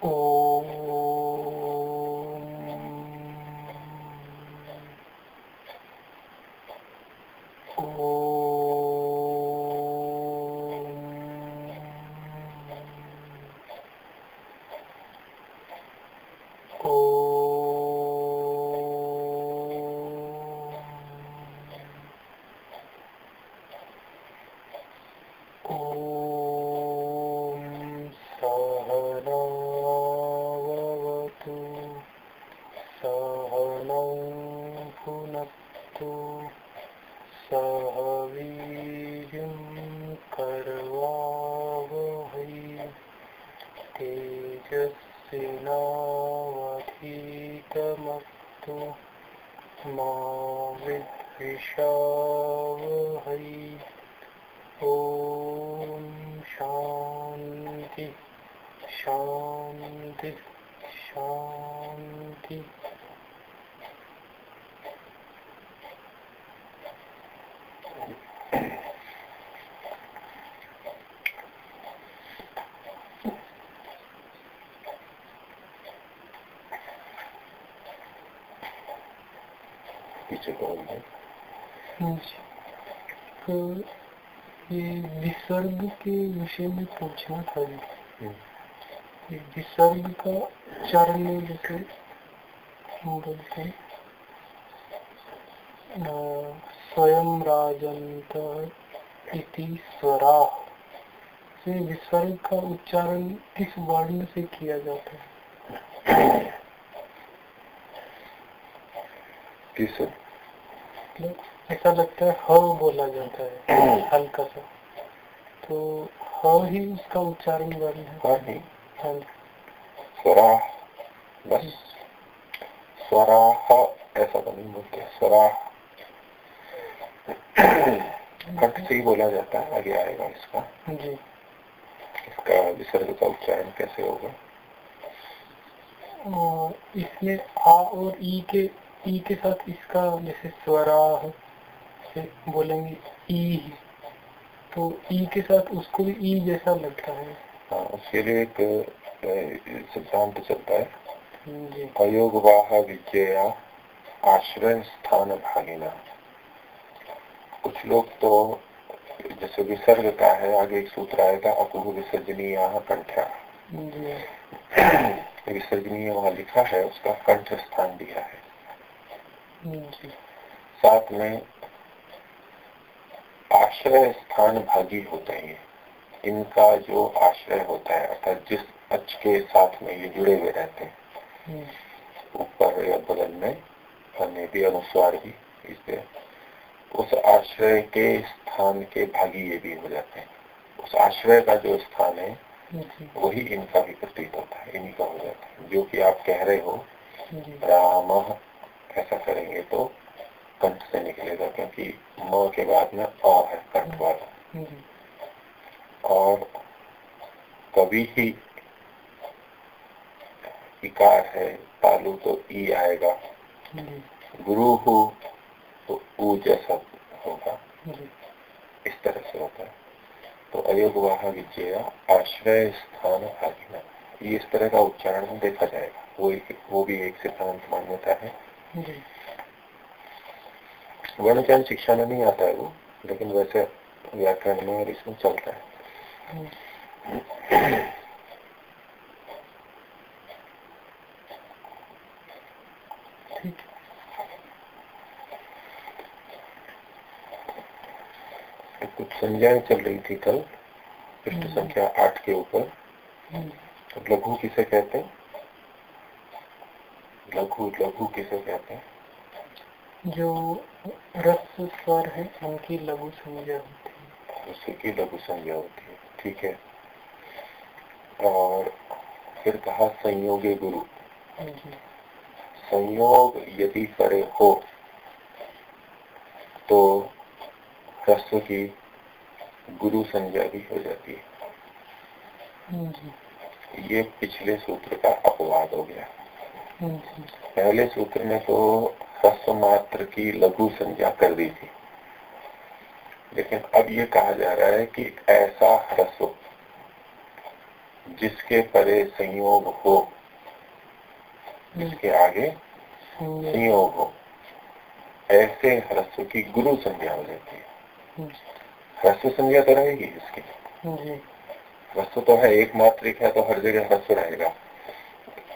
or पीछे कौन है ये विसर्ग के विषय में पूछना था। विसर्ग का चरण जैसे बोलते स्वयं राजंत इति स्वरा। से विसर्ग का उच्चारण किस वर्ण से किया जाता है? किस ऐसा लगता है ह बोला जाता है हल्का सा। तो ह ही उसका उच्चारण वर्ण है। हाँ स्वरा बस। स्वरा ऐसा तो नहीं बोलते स्वरा कंठ से ही बोला जाता है आगे आएगा इसका। जी। इसका विसर्ग का उच्चारण कैसे होगा? इसमें आ और ई के ई के साथ इसका जैसे स्वरा से बोलेंगे ई। तो ई के साथ उसको भी ई जैसा लगता है। हाँ उसके लिए एक सिद्धांत चलता है। अयोग वाह विजया आश्रय स्थान भागिना। कुछ लोग तो जैसे विसर्ग का है आगे एक सूत्र आएगा अपुह विसर्जनीय कंठा। विसर्जनीय वहाँ लिखा है उसका कंठ स्थान दिया है। साथ में आश्रय स्थान भागी होते हैं। इनका जो आश्रय होता है, अर्थात जिस अच के साथ में ये जुड़े हुए रहते हैं, ऊपर या बगल में भी अनुस्वार भी इससे, उस आश्रय के स्थान के भागी ये भी हो जाते हैं। उस आश्रय का जो स्थान है, वही इनका भी प्रतीत होता है, इन्हीं का हो जाता है। जो कि आप कह रहे हो, राम ऐसा करेंगे तो कंठ से निकलेगा, क्योंकि म के बाद में अ है कंठ वाला। और कभी ही इकार है तालु तो ई आएगा। गुरु हो तो ऊ जैसा होगा। इस तरह से होता है। तो अयोग वाह विजया, आश्रय स्थान आदिना ये इस तरह का उच्चारण देखा जाएगा। वो एक, वो भी एक सिद्धांत मान्यता है। वर्ण ज्ञान शिक्षा में नहीं आता है वो लेकिन वैसे व्याकरण में और इसमें चलता है। तो कुछ संज्ञाएँ चल रही थी कल पृष्ठ संख्या आठ के ऊपर। तो लघु किसे कहते हैं? लघु लघु किसे कहते हैं? जो रस स्वर है उनकी लघु संज्ञा होती है। उसकी लघु संज्ञा होती है। ठीक है। और फिर कहा संयोगे गुरु। संयोग यदि करे हो तो ह्रस्व की गुरु संज्ञा भी हो जाती है। ये पिछले सूत्र का अपवाद हो गया। पहले सूत्र में तो ह्रस्व मात्र की लघु संज्ञा कर दी थी। लेकिन अब ये कहा जा रहा है कि ऐसा ह्रस्व जिसके परे संयोग हो जिसके आगे संयोग हो ऐसे ह्रस्व की गुरु संज्ञा हो जाती है। ह्रस्व संज्ञा तो रहेगी इसकी। ह्रस्व तो है एक मात्रिक है तो हर जगह ह्रस्व रहेगा।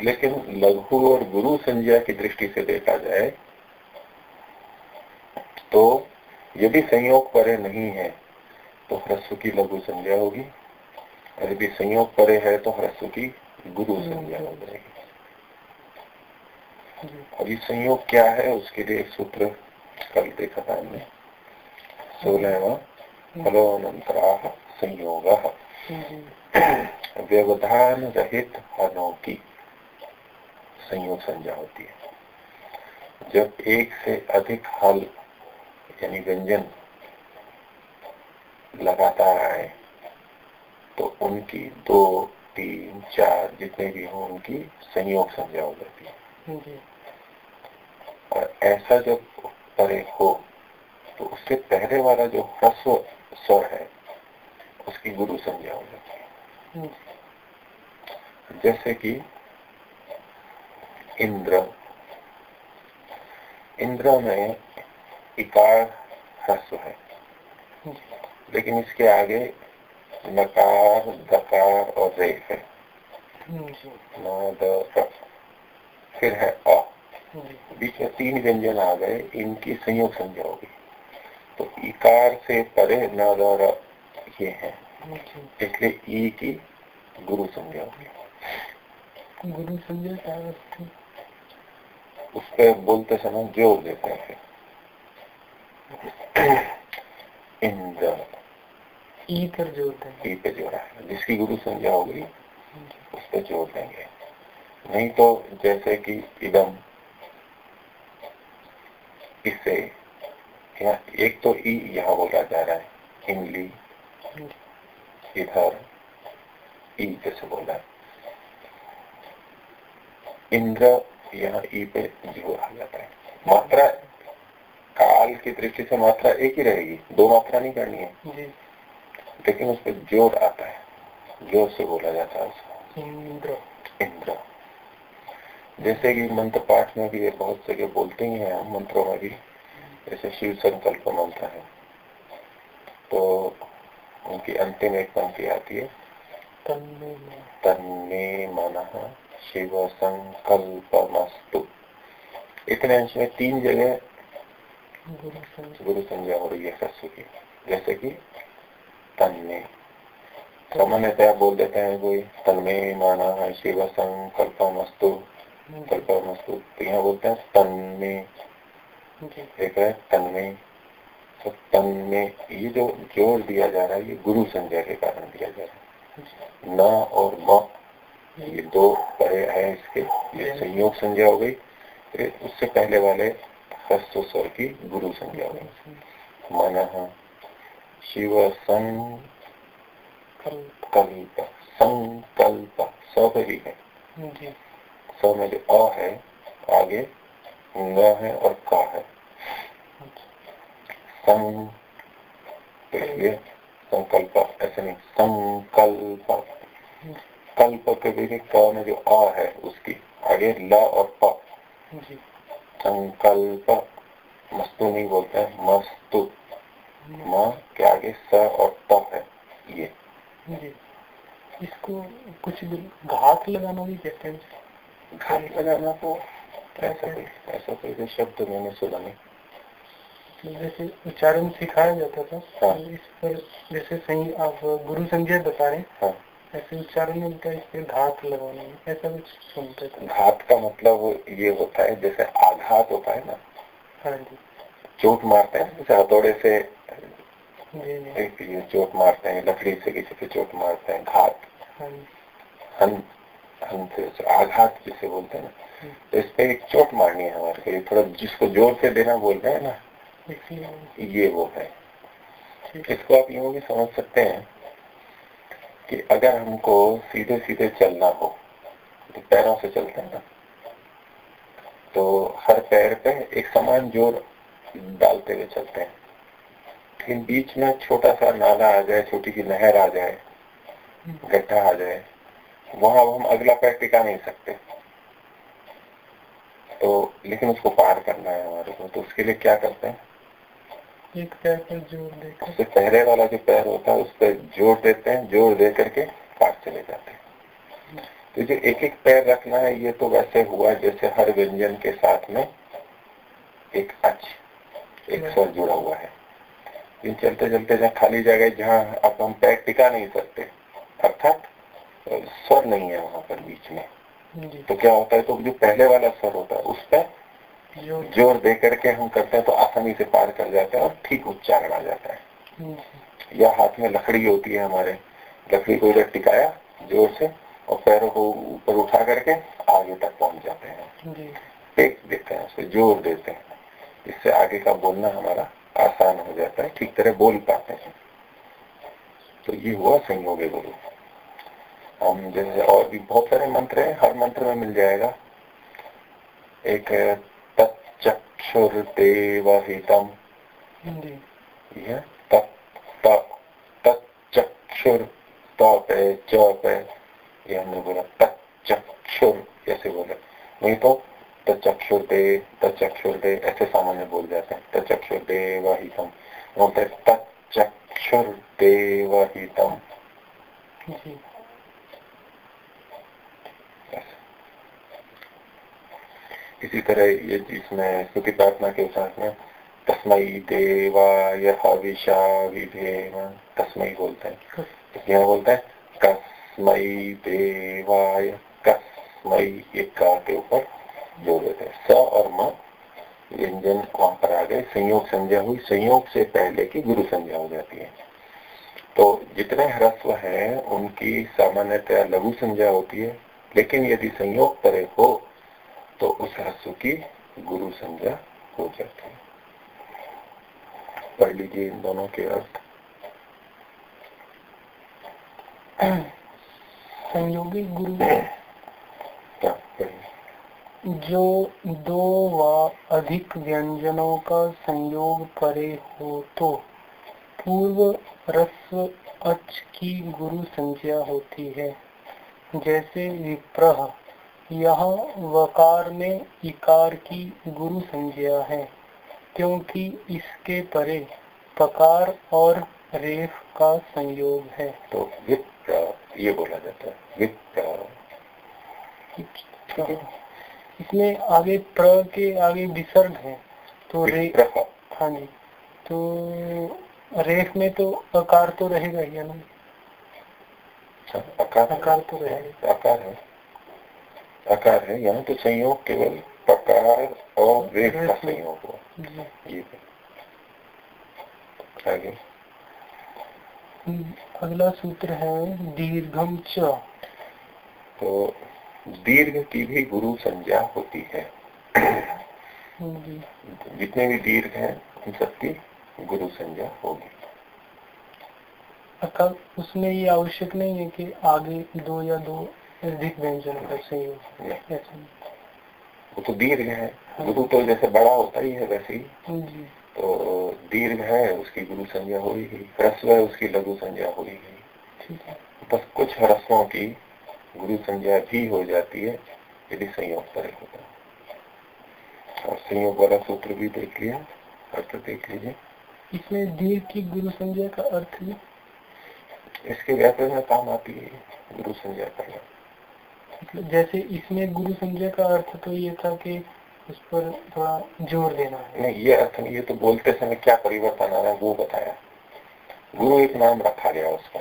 लेकिन लघु और गुरु संज्ञा की दृष्टि से देखा जाए तो यदि संयोग परे नहीं है तो ह्रस्व की लघु संज्ञा होगी। और यदि संयोग परे है तो ह्रस्व की गुरु संज्ञा हो जाएगी। और ये संयोग क्या है उसके लिए सूत्र कल देखा था हमने। सोलहवा फलोनंतरा संयोग। व्यवधान रहित की। संयोग संज्ञा होती है। जब एक से अधिक हल यानी व्यंजन लगातार आए तो उनकी दो तीन चार जितने भी हो उनकी संयोग संज्ञा हो जाती है। और ऐसा जब परे हो तो उससे पहले वाला जो ह्रस्व स्वर है उसकी गुरु संज्ञा हो जाती है। जैसे कि इंद्र। इंद्र में इकार ह्रस्व है। लेकिन इसके आगे नकार, दकार और रे है। फिर है अ। बीच में तीन व्यंजन आ गए, इनकी संयोग संज्ञा होगी। तो इकार से परे न ये है। इसलिए ई की गुरु संज्ञा होगी। गुरु संज्ञा क्या उस पर बोलते समय ज़ोर देते हैं। इंद्र ई पर ज़ोर देंगे। ई पे जोड़ा है। जिसकी गुरु संज्ञा होगी उस पर ज़ोर देंगे। नहीं तो जैसे कि इदम इससे एक तो ई यहाँ बोला जा रहा है इमली इधर ई जैसे बोला। इंद्र यहाँ ई पे ज़ोर आ जाता है। मात्रा काल की दृष्टि से मात्रा एक ही रहेगी दो मात्रा नहीं करनी है। लेकिन उस पर ज़ोर आता है ज़ोर से बोला जाता है उसको। इंद्र। इंद्र। जैसे कि मंत्र पाठ में भी बहुत जगह बोलते ही हैं हम मंत्रों में भी जैसे शिव संकल्प मंत्र है। तो उनकी अंतिम एक पंक्ति आती है तन्मे मन शिव संकल्प मस्तु इतने अंश में तीन जगह गुरु संज्ञा हो रही है सस्व की। जैसे कि तन में सामान्यतया बोल देते हैं कोई तन में माना है शिव संकल्प मस्तु कल्प मस्तु तो यहाँ बोलते हैं तन में एक है तन में तो तन में ये जो ज़ोर दिया जा रहा है ये गुरु संज्ञा के कारण दिया जा रहा है। न और म। ये दो बड़े हैं इसके ये संयोग संज्ञा हो गई। फिर उससे पहले वाले हस्त स्वर की गुरु संज्ञा में मन शिव संकल्प संकल्प स ही। है स में जो अ है आगे न है और का है। सं संकल्प ऐसे नहीं संकल्प। कल्प के भी क में जो अ है उसकी आगे ल और प। संकल्प मस्तु नहीं बोलते हैं मस्तु। माँ के आगे स और त है ये। इसको कुछ घाट लगाना भी कहते हैं। घाट लगाना तो ऐसा कोई ऐसा कोई शब्द मैंने सुना नहीं। तो जैसे उच्चारण सिखाया जाता था हाँ। इस पर जैसे सही आप गुरु संजय बता रहे हाँ। ऐसे उच्चारण में इस पे घात लगाना ऐसा कुछ सुनते थे। घात का मतलब ये होता है जैसे आघात होता है ना। हाँ जी। चोट मारते हैं जैसे हथौड़े से एक चोट मारते हैं लकड़ी से किसी पे चोट मारते हैं घात। हाँ हन हन आघात जिसे बोलते हैं ना। तो इस पे एक चोट मारनी है हमारे लिए थोड़ा जिसको ज़ोर से देना बोल रहे हैं ना इसलिए। ये वो है। है इसको आप यूँ भी समझ सकते हैं कि अगर हमको सीधे सीधे चलना हो तो पैरों से चलते हैं ना। तो हर पैर पे एक समान ज़ोर डालते हुए चलते हैं। लेकिन बीच में छोटा सा नाला आ जाए, छोटी सी नहर आ जाए, गड्ढा आ जाए, वहाँ हम अगला पैर टिका नहीं सकते। तो लेकिन उसको पार करना है हमारे को। तो उसके लिए क्या करते हैं? एक पैर पर ज़ोर देकर उससे पहले वाला जो पैर होता है उस पर ज़ोर देते हैं ज़ोर दे करके पार चले जाते हैं। तो जो एक एक पैर रखना है ये तो वैसे हुआ जैसे हर व्यंजन के साथ में एक अच एक स्वर जुड़ा हुआ है। इन चलते चलते जहाँ खाली जगह जहाँ अब हम पैर टिका नहीं सकते अर्थात स्वर नहीं है वहाँ पर बीच में। तो क्या होता है तो जो पहले वाला स्वर होता है उस पर ज़ोर दे करके हम करते हैं तो आसानी से पार कर जाते हैं और ठीक उच्चारण आ जाता है। या हाथ में लकड़ी होती है हमारे लकड़ी को इधर टिकाया ज़ोर से और पैरों को ऊपर उठा करके आगे तक पहुँच जाते हैं। टेक देते हैं उसे ज़ोर देते हैं। इससे आगे का बोलना हमारा आसान हो जाता है ठीक तरह बोल पाते हैं। तो ये हुआ संयोग गुरु। हम जैसे और भी बहुत सारे मंत्र हैं हर मंत्र में मिल जाएगा। एक तक्षुर देवहितम तक्षुर पे च ये हमने बोला तक्षुर कैसे बोले। नहीं तो तक्षुर दे तक्षुर दे ऐसे सामान्य बोल जाते हैं। तक्षुर देवहितम बोलते तक्षुर देवहितम इसी तरह ये जिसमें स्तुति प्रार्थना के साथ में तस्मई देवाय हविषा विधेम तस्मई बोलते हैं। यहाँ बोलते हैं कस्मई देवाय कस्मई एक का के ऊपर जोड़ देते हैं। स और म व्यंजन वहाँ पर आ गए। संयोग संज्ञा हुई। संयोग से पहले की गुरु संज्ञा हो जाती है। तो जितने ह्रस्व हैं उनकी सामान्यतया लघु संज्ञा होती है। लेकिन यदि संयोग परे हो तो उस ह्रस्व की गुरु संज्ञा हो जाती है। पढ़ लीजिए इन दोनों के अर्थ। संयोगी गुरु जो दो व अधिक व्यंजनों का संयोग परे हो तो पूर्व रस्व अच की गुरु संज्ञा होती है। जैसे विप्रह यह वकार में इकार की गुरु संज्ञा है क्योंकि इसके परे पकार और रेफ का संयोग है। तो ये बोला जाता है इसमें आगे प्र के आगे विसर्ग है तो रे हाँ जी तो रेख में तो अकार तो रहेगा ही ना? अकार। अकार तो रहेगा अकार है। अकार है यहाँ तो संयोग केवल पकार और रेख का संयोग हुआ। ये आगे। अगला सूत्र है दीर्घम च। तो दीर्घ की भी गुरु संज्ञा होती है। जितने भी दीर्घ हैं उन सबकी गुरु संज्ञा होगी। अर्थात उसमें ये आवश्यक नहीं है कि आगे दो या दो अधिक व्यंजन का संयोग वो तो दीर्घ है। हाँ। गुरु तो जैसे बड़ा होता ही है वैसे ही। तो दीर्घ है उसकी गुरु संज्ञा होगी ह्रस्व है उसकी लघु संज्ञा होगी बस कुछ ह्रस्वों की गुरु संज्ञा भी हो जाती है यदि संयोग पर होगा और संयोग वाला सूत्र भी देख लिया अर्थ देख लीजिए। इसमें दीर्घ की गुरु संज्ञा का अर्थ इसके व्यापार में काम आती है गुरु संज्ञा करना जैसे इसमें गुरु संज्ञा का अर्थ तो ये था कि उस पर थोड़ा ज़ोर देना है। नहीं ये अर्थ नहीं ये तो बोलते समय क्या परिवर्तन आ रहा है वो बताया। गुरु एक नाम रखा गया उसका।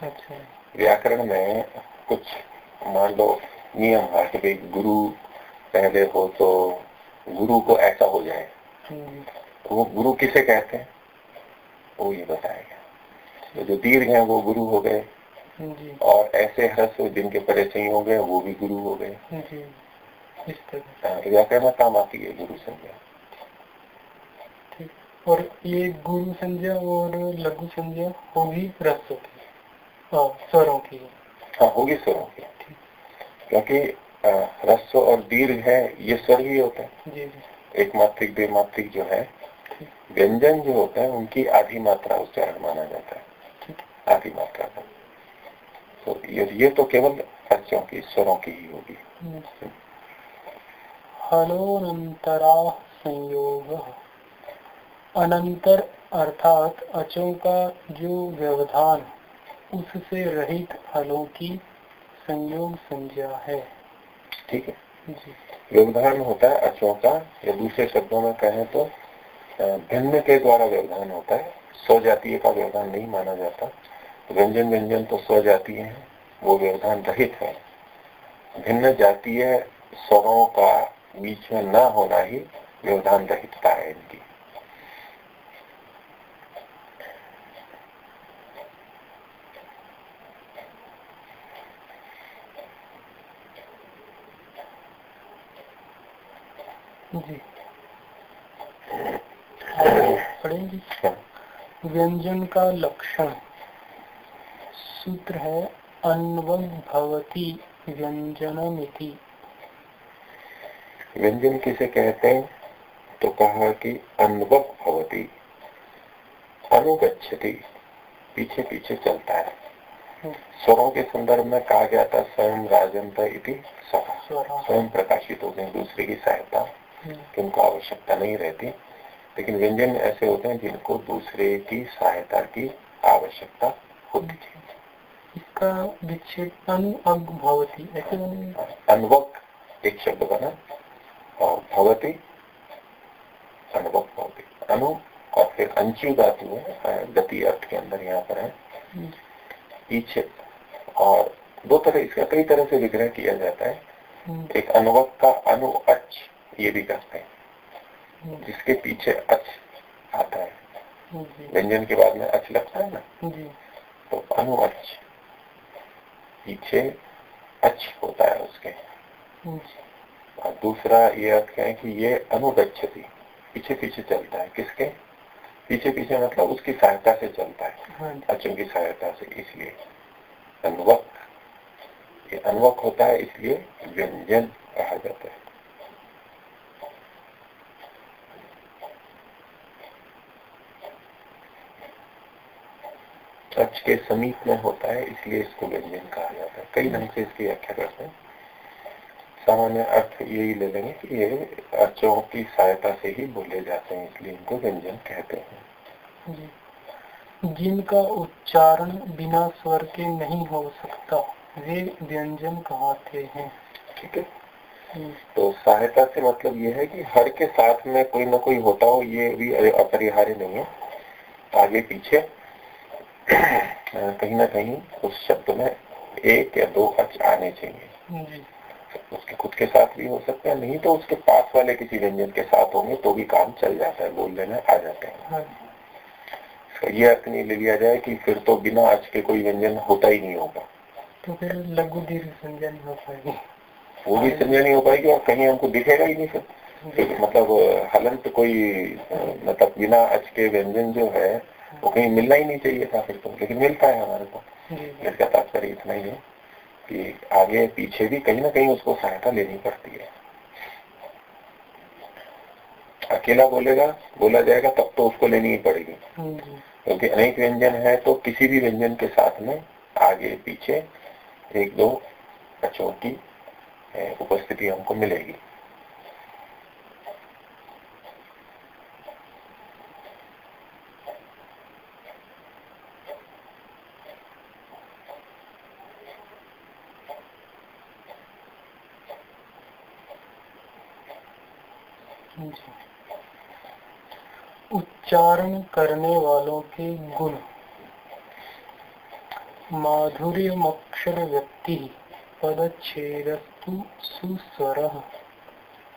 अच्छा। व्याकरण में कुछ मान लो नियम है कि भाई गुरु पहले हो तो गुरु को ऐसा हो जाए। तो वो गुरु किसे कहते हैं? वो ये बताएगा तो जो दीर्घ है वो गुरु हो गए। और ऐसे ह्रस्व जिनके परे हो गए वो भी गुरु हो गए। हाँ, व्याकरण में काम आती है गुरु संज्ञा और ये गुरु संज्ञा और लघु संज्ञा होगी रस्व की हाँ, स्वरों की हाँ। होगी स्वरों की। क्योंकि रस्व और दीर्घ है ये स्वर ही होते हैं। एक मात्रिक दे मात्रिक जो है व्यंजन जो होता है उनकी आधी मात्रा उच्चारण माना जाता है। आधी मात्रा का तो ये, ये तो केवल अक्षों की स्वरों की ही होगी। हलोनंतरा संयोग। अनंतर अर्थात अचों का जो व्यवधान उससे रहित हलों की संयोग संज्ञा है। ठीक है। व्यवधान होता है अचों का या दूसरे शब्दों में कहें तो भिन्न के द्वारा व्यवधान होता है स्वजातीय का व्यवधान नहीं माना जाता। व्यंजन व्यंजन तो स्वजातीय है वो व्यवधान रहित है। भिन्न जातीय स्वरों का बीच में न होना ही व्यवधान रहितता है इनकी। जी पढ़ेंगे। व्यंजन का लक्षण। सूत्र है अन्वभवती व्यंजनमिति व्यंजन किसे कहते हैं? तो कहा कि अनुभव भवती। अनुगछति पीछे पीछे चलता है। हम्म। स्वरों के संदर्भ में कहा गया था स्वयं राजंत इति स्वयं प्रकाशित हो गए दूसरे की सहायता हम्म। उनको आवश्यकता नहीं रहती। लेकिन व्यंजन ऐसे होते हैं जिनको दूसरे की सहायता की आवश्यकता होती है विच्छेद अनु भवती। ऐसे अनुभव एक शब्द बना और भवती अनुभव भवती। अनु और फिर अंशु धातु है गति अर्थ के अंदर यहाँ पर है। हम्म। और दो तरह इसका कई तरह से विग्रह किया जाता है। हम्म। एक अनुभव का अनु अच ये भी करते हैं। हम्म। जिसके पीछे अच आता है। व्यंजन के बाद में अच लगता है ना? तो अनु अच पीछे अच्छ होता है उसके। और दूसरा ये अर्थ है कि ये अनुगछती पीछे पीछे चलता है। किसके? पीछे पीछे मतलब उसकी सहायता से चलता है। अच्छों की सहायता से इसलिए। अनुवक ये अनुवक होता है इसलिए व्यंजन कहा जाता है। सच के समीप में होता है इसलिए इसको व्यंजन कहा जाता है। कई ढंग से इसकी व्याख्या करते हैं। सामान्य अर्थ यही ले लेंगे कि ये अर्चों की सहायता से ही बोले जाते हैं इसलिए इनको व्यंजन कहते हैं। जिनका उच्चारण बिना स्वर के नहीं हो सकता वे व्यंजन कहते हैं। ठीक है। तो सहायता से मतलब ये है कि हर के साथ में कोई ना कोई होता हो ये भी अपरिहार्य नहीं है। आगे पीछे कहीं ना कहीं उस शब्द में एक या दो अच आने चाहिए। उसके खुद के साथ भी हो सकते हैं नहीं तो उसके पास वाले किसी व्यंजन के साथ होंगे तो भी काम चल जाता है बोल देना आ जाते हैं। हाँ। ये अर्थ नहीं ले लिया जाए कि फिर तो बिना अच के कोई व्यंजन होता ही नहीं होगा। तो फिर लघु दीर्घ संजन हो पाएगी। वो भी संजय नहीं हो पाएगी और कहीं हमको दिखेगा ही नहीं फिर। मतलब हलंत कोई मतलब बिना अच के व्यंजन जो है वो कहीं मिलना ही नहीं चाहिए था फिर तो लेकिन मिलता है हमारे को। इसका तात्पर्य इतना ही है कि आगे पीछे भी कहीं ना कहीं उसको सहायता लेनी पड़ती है। अकेला बोलेगा बोला जाएगा तब तो उसको लेनी ही पड़ेगी। क्योंकि तो अनेक व्यंजन है तो किसी भी व्यंजन के साथ में आगे पीछे एक दो बच्चों की उपस्थिति हमको मिलेगी। उच्चारण करने वालों के गुण। माधुर्य अक्षर व्यक्ति पदच्छेदस्तु सुस्वर।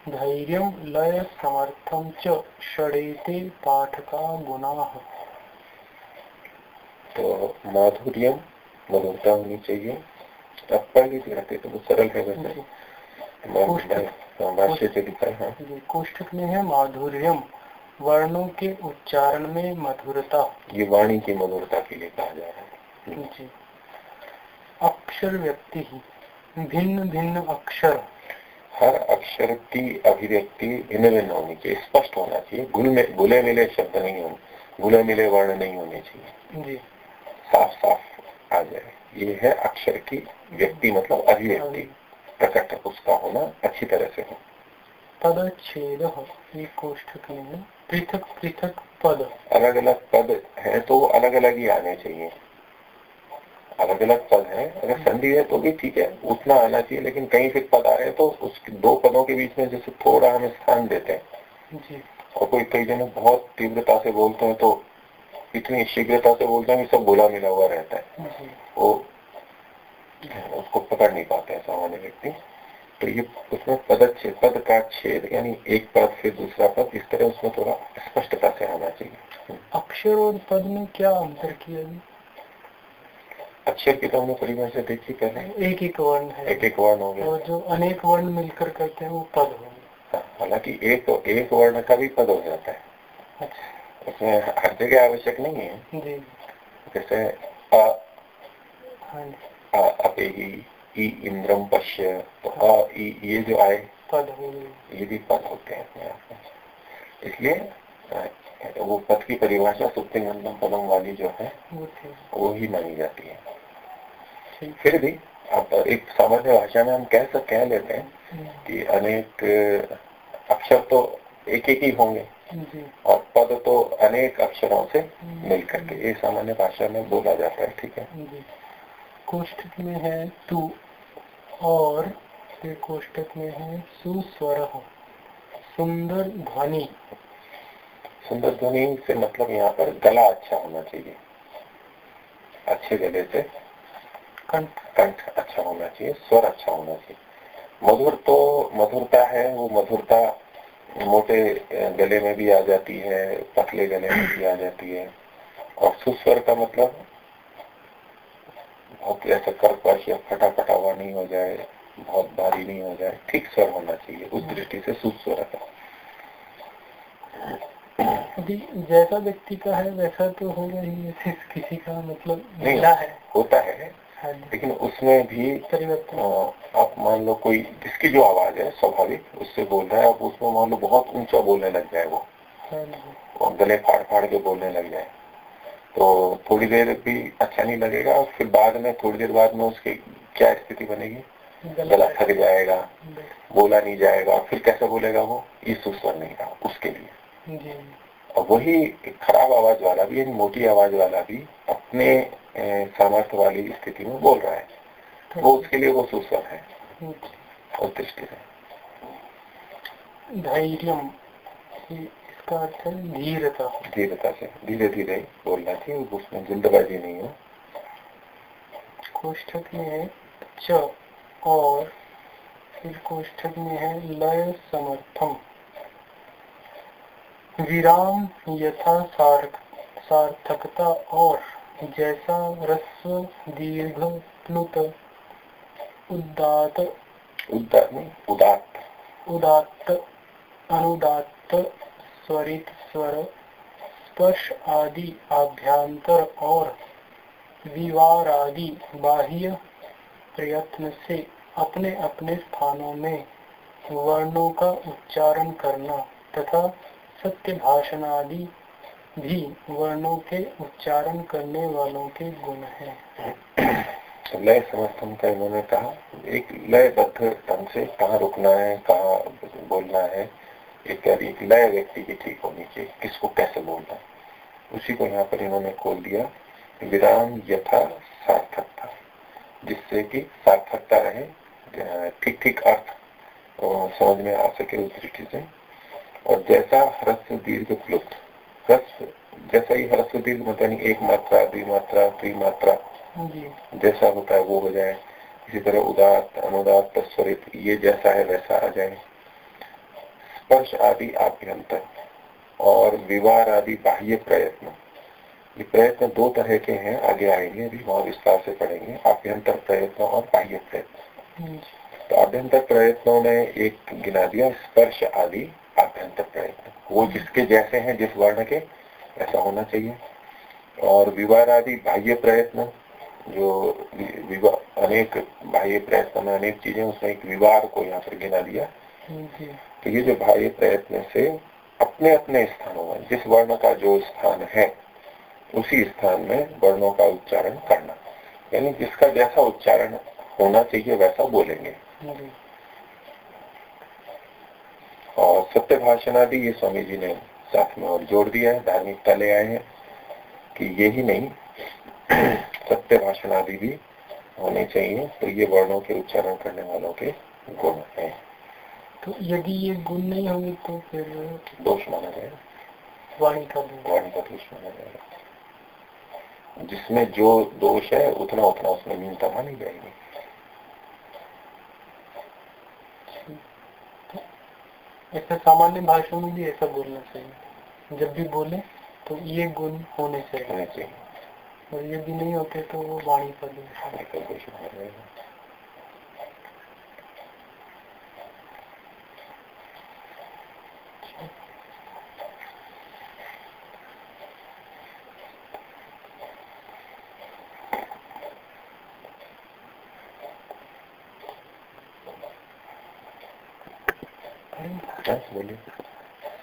धैर्य लय समर्थम च षडेते पाठका गुणा। तो माधुर्यम मधुरता होनी चाहिए। अब पढ़ लीजिए तो सरल है वैसे। कोष्ठक। में है माधुर्यम वर्णों के उच्चारण में मधुरता। ये वाणी की मधुरता के लिए कहा जा रहा है। जी। अक्षर व्यक्ति ही भिन्न भिन्न अक्षर। हर अक्षर की अभिव्यक्ति भिन्न भिन्न होनी चाहिए स्पष्ट होना चाहिए। गुल में गुले मिले शब्द नहीं होने गुले मिले वर्ण नहीं होने चाहिए। जी। साफ़ साफ़ आ जाए। ये है अक्षर की व्यक्ति मतलब अभिव्यक्ति। प्रकट उसका होना अच्छी तरह से हो। पदच्छेद ये कोष्ठक में पृथक पृथक पद। अलग अलग पद है तो अलग अलग ही आने चाहिए। अलग अलग पद है अगर संधि है तो भी ठीक है उतना आना चाहिए लेकिन कहीं से पद आ रहे तो उस दो पदों के बीच में जैसे थोड़ा हम स्थान देते हैं। जी। और कोई कई जन बहुत तीव्रता से बोलते हैं तो इतनी शीघ्रता से बोलते हैं कि सब बोला मिला हुआ रहता है। वो उसको पकड़ नहीं पाते हैं सामान्य व्यक्ति। तो ये उसमें पदच्छेद पद का छेद यानी एक पद से दूसरा पद इस तरह उसमें थोड़ा स्पष्टता से आना चाहिए। अक्षर और पद में क्या अंतर किया अक्षर की तो हमने परिभाषा देखी पहले। एक एक वर्ण है। एक एक वर्ण हो गया। और जो अनेक वर्ण मिलकर करते हैं वो पद हो हाँ, हालाँकि एक तो एक वर्ण का भी पद हो जाता है। अच्छा। उसमें हर जगह आवश्यक नहीं है। जी। जैसे अ हाँ अपेगी ई इंद्रम पश्य तो ये जो आए पद ये भी पद होते हैं अपने आप में। इसलिए वो पद की परिभाषा सुप्ति सुप्तिंगम पदम वाली जो है वो ही मानी जाती है। फिर भी आप एक सामान्य भाषा में हम कह सक कह लेते हैं हम्म। कि अनेक अक्षर तो एक एक ही होंगे। और पद तो अनेक अक्षरों से मिलकर के ये सामान्य भाषा में बोला जाता है ठीक है? कोष्ठक में है, तू और कोष्ठक में है, सुस्वर सुंदर ध्वनि। सुंदर ध्वनि से मतलब यहाँ पर गला अच्छा होना चाहिए। अच्छे गले से कंठ कंठ अच्छा होना चाहिए, स्वर अच्छा होना चाहिए। मधुर तो मधुरता है, वो मधुरता मोटे गले में भी आ जाती है, पतले गले में भी आ जाती है। और सुस्वर का मतलब बहुत ऐसा कर्कश या फटा फटा हुआ नहीं हो जाए बहुत भारी नहीं हो जाए ठीक स्वर होना चाहिए उस दृष्टि से सुस्वर है जैसा व्यक्ति का है वैसा तो हो होगा ही किसी का मतलब नहीं है। होता है हाँ लेकिन उसमें भी परिवर्तन। आप मान लो कोई जिसकी जो आवाज़ है स्वाभाविक उससे बोल रहा है आप उसमें मान लो बहुत ऊँचा बोलने लग जाए वो। हाँ और गले फाड़ फाड़ के बोलने लग जाए। तो थोड़ी देर भी अच्छा नहीं लगेगा और फिर बाद में थोड़ी देर बाद में उसकी क्या स्थिति बनेगी? गला थक जाएगा बोला नहीं जाएगा फिर कैसे बोलेगा वो? ये सुस्वर नहीं रहा उसके लिए। और वही खराब आवाज़ वाला भी मोटी आवाज़ वाला भी अपने सामर्थ्य वाली स्थिति में बोल रहा है। वो उसके लिए वो सुस्वर है। उस दृष्टि से धैर्य। इसका अर्थ है धीरता धीरता से धीरे धीरे बोलना चाहिए उसमें जल्दबाजी नहीं हो। कोष्ठक में है च और फिर कोष्ठक में है लय समर्थम। विराम यथा सार्थकता और जैसा रस्व दीर्घ प्लुत। उदात उदात उदात अनुदात स्वरित स्वर, स्पर्श आदि आभ्यंतर और विवार आदि बाह्य प्रयत्न से अपने अपने स्थानों में वर्णों का उच्चारण करना तथा सत्य भाषण आदि भी वर्णों के उच्चारण करने वालों के गुण है। लय समर्थन का इन्होंने कहा, एक लयबद्ध ढंग से कहाँ रुकना है, कहाँ बोलना है इत्यादि एक लय व्यक्ति की ठीक होनी चाहिए किसको कैसे बोलना है। उसी को यहाँ पर इन्होंने खोल दिया विराम यथा सार्थकता जिससे कि सार्थकता रहे ठीक ठीक अर्थ समझ में आ सके उस दृष्टि से। और जैसा ह्रस्व दीर्घ प्लुप्त ह्रस्व जैसा ही ह्रस्व दीर्घ मतलब एक मात्रा द्विमात्रा त्रिमात्रा जैसा होता है वो हो जाए। इसी तरह उदात अनुदात स्वरित ये जैसा है वैसा आ जाए। स्पर्श आदि आभ्यंतर और विवार आदि बाह्य प्रयत्न। ये प्रयत्न दो तरह के हैं आगे आएँगे अभी वहाँ विस्तार से पढ़ेंगे। आभ्यंतर प्रयत्न और बाह्य प्रयत्न। तो आभ्यंतर प्रयत्नों ने एक गिना दिया स्पर्श आदि आभ्यंतर प्रयत्न। वो जिसके जैसे हैं जिस वर्ण के ऐसा होना चाहिए। और विवाह आदि बाह्य प्रयत्न जो विवाह अनेक बाह्य प्रयत्न में अनेक चीज़ें उसमें एक विवाह को यहाँ पर गिना दिया। तो ये जो बाह्य प्रयत्न से अपने अपने स्थानों में जिस वर्ण का जो स्थान है उसी स्थान में वर्णों का उच्चारण करना। यानी जिसका जैसा उच्चारण होना चाहिए वैसा बोलेंगे। और सत्य भाषण आदि ये स्वामी जी ने साथ में और जोड़ दिया है धार्मिकता ले आए हैं कि ये ही नहीं सत्य भाषण आदि भी होने चाहिए तो ये वर्णों के उच्चारण करने वालों के गुण है। तो यदि ये गुण नहीं होंगे तो फिर दोष माना जाएगा। वाणी का दोष। वाणी का दोष माना जाएगा। जिसमें जो दोष है उतना उतना उसमें न्यूनता मानी जाएगी। ऐसा सामान्य भाषा में भी ऐसा बोलना चाहिए। जब भी बोले तो ये गुण होने चाहिए। होने चाहिए। और यदि नहीं होते तो वो वाणी का दोष माना जाएगा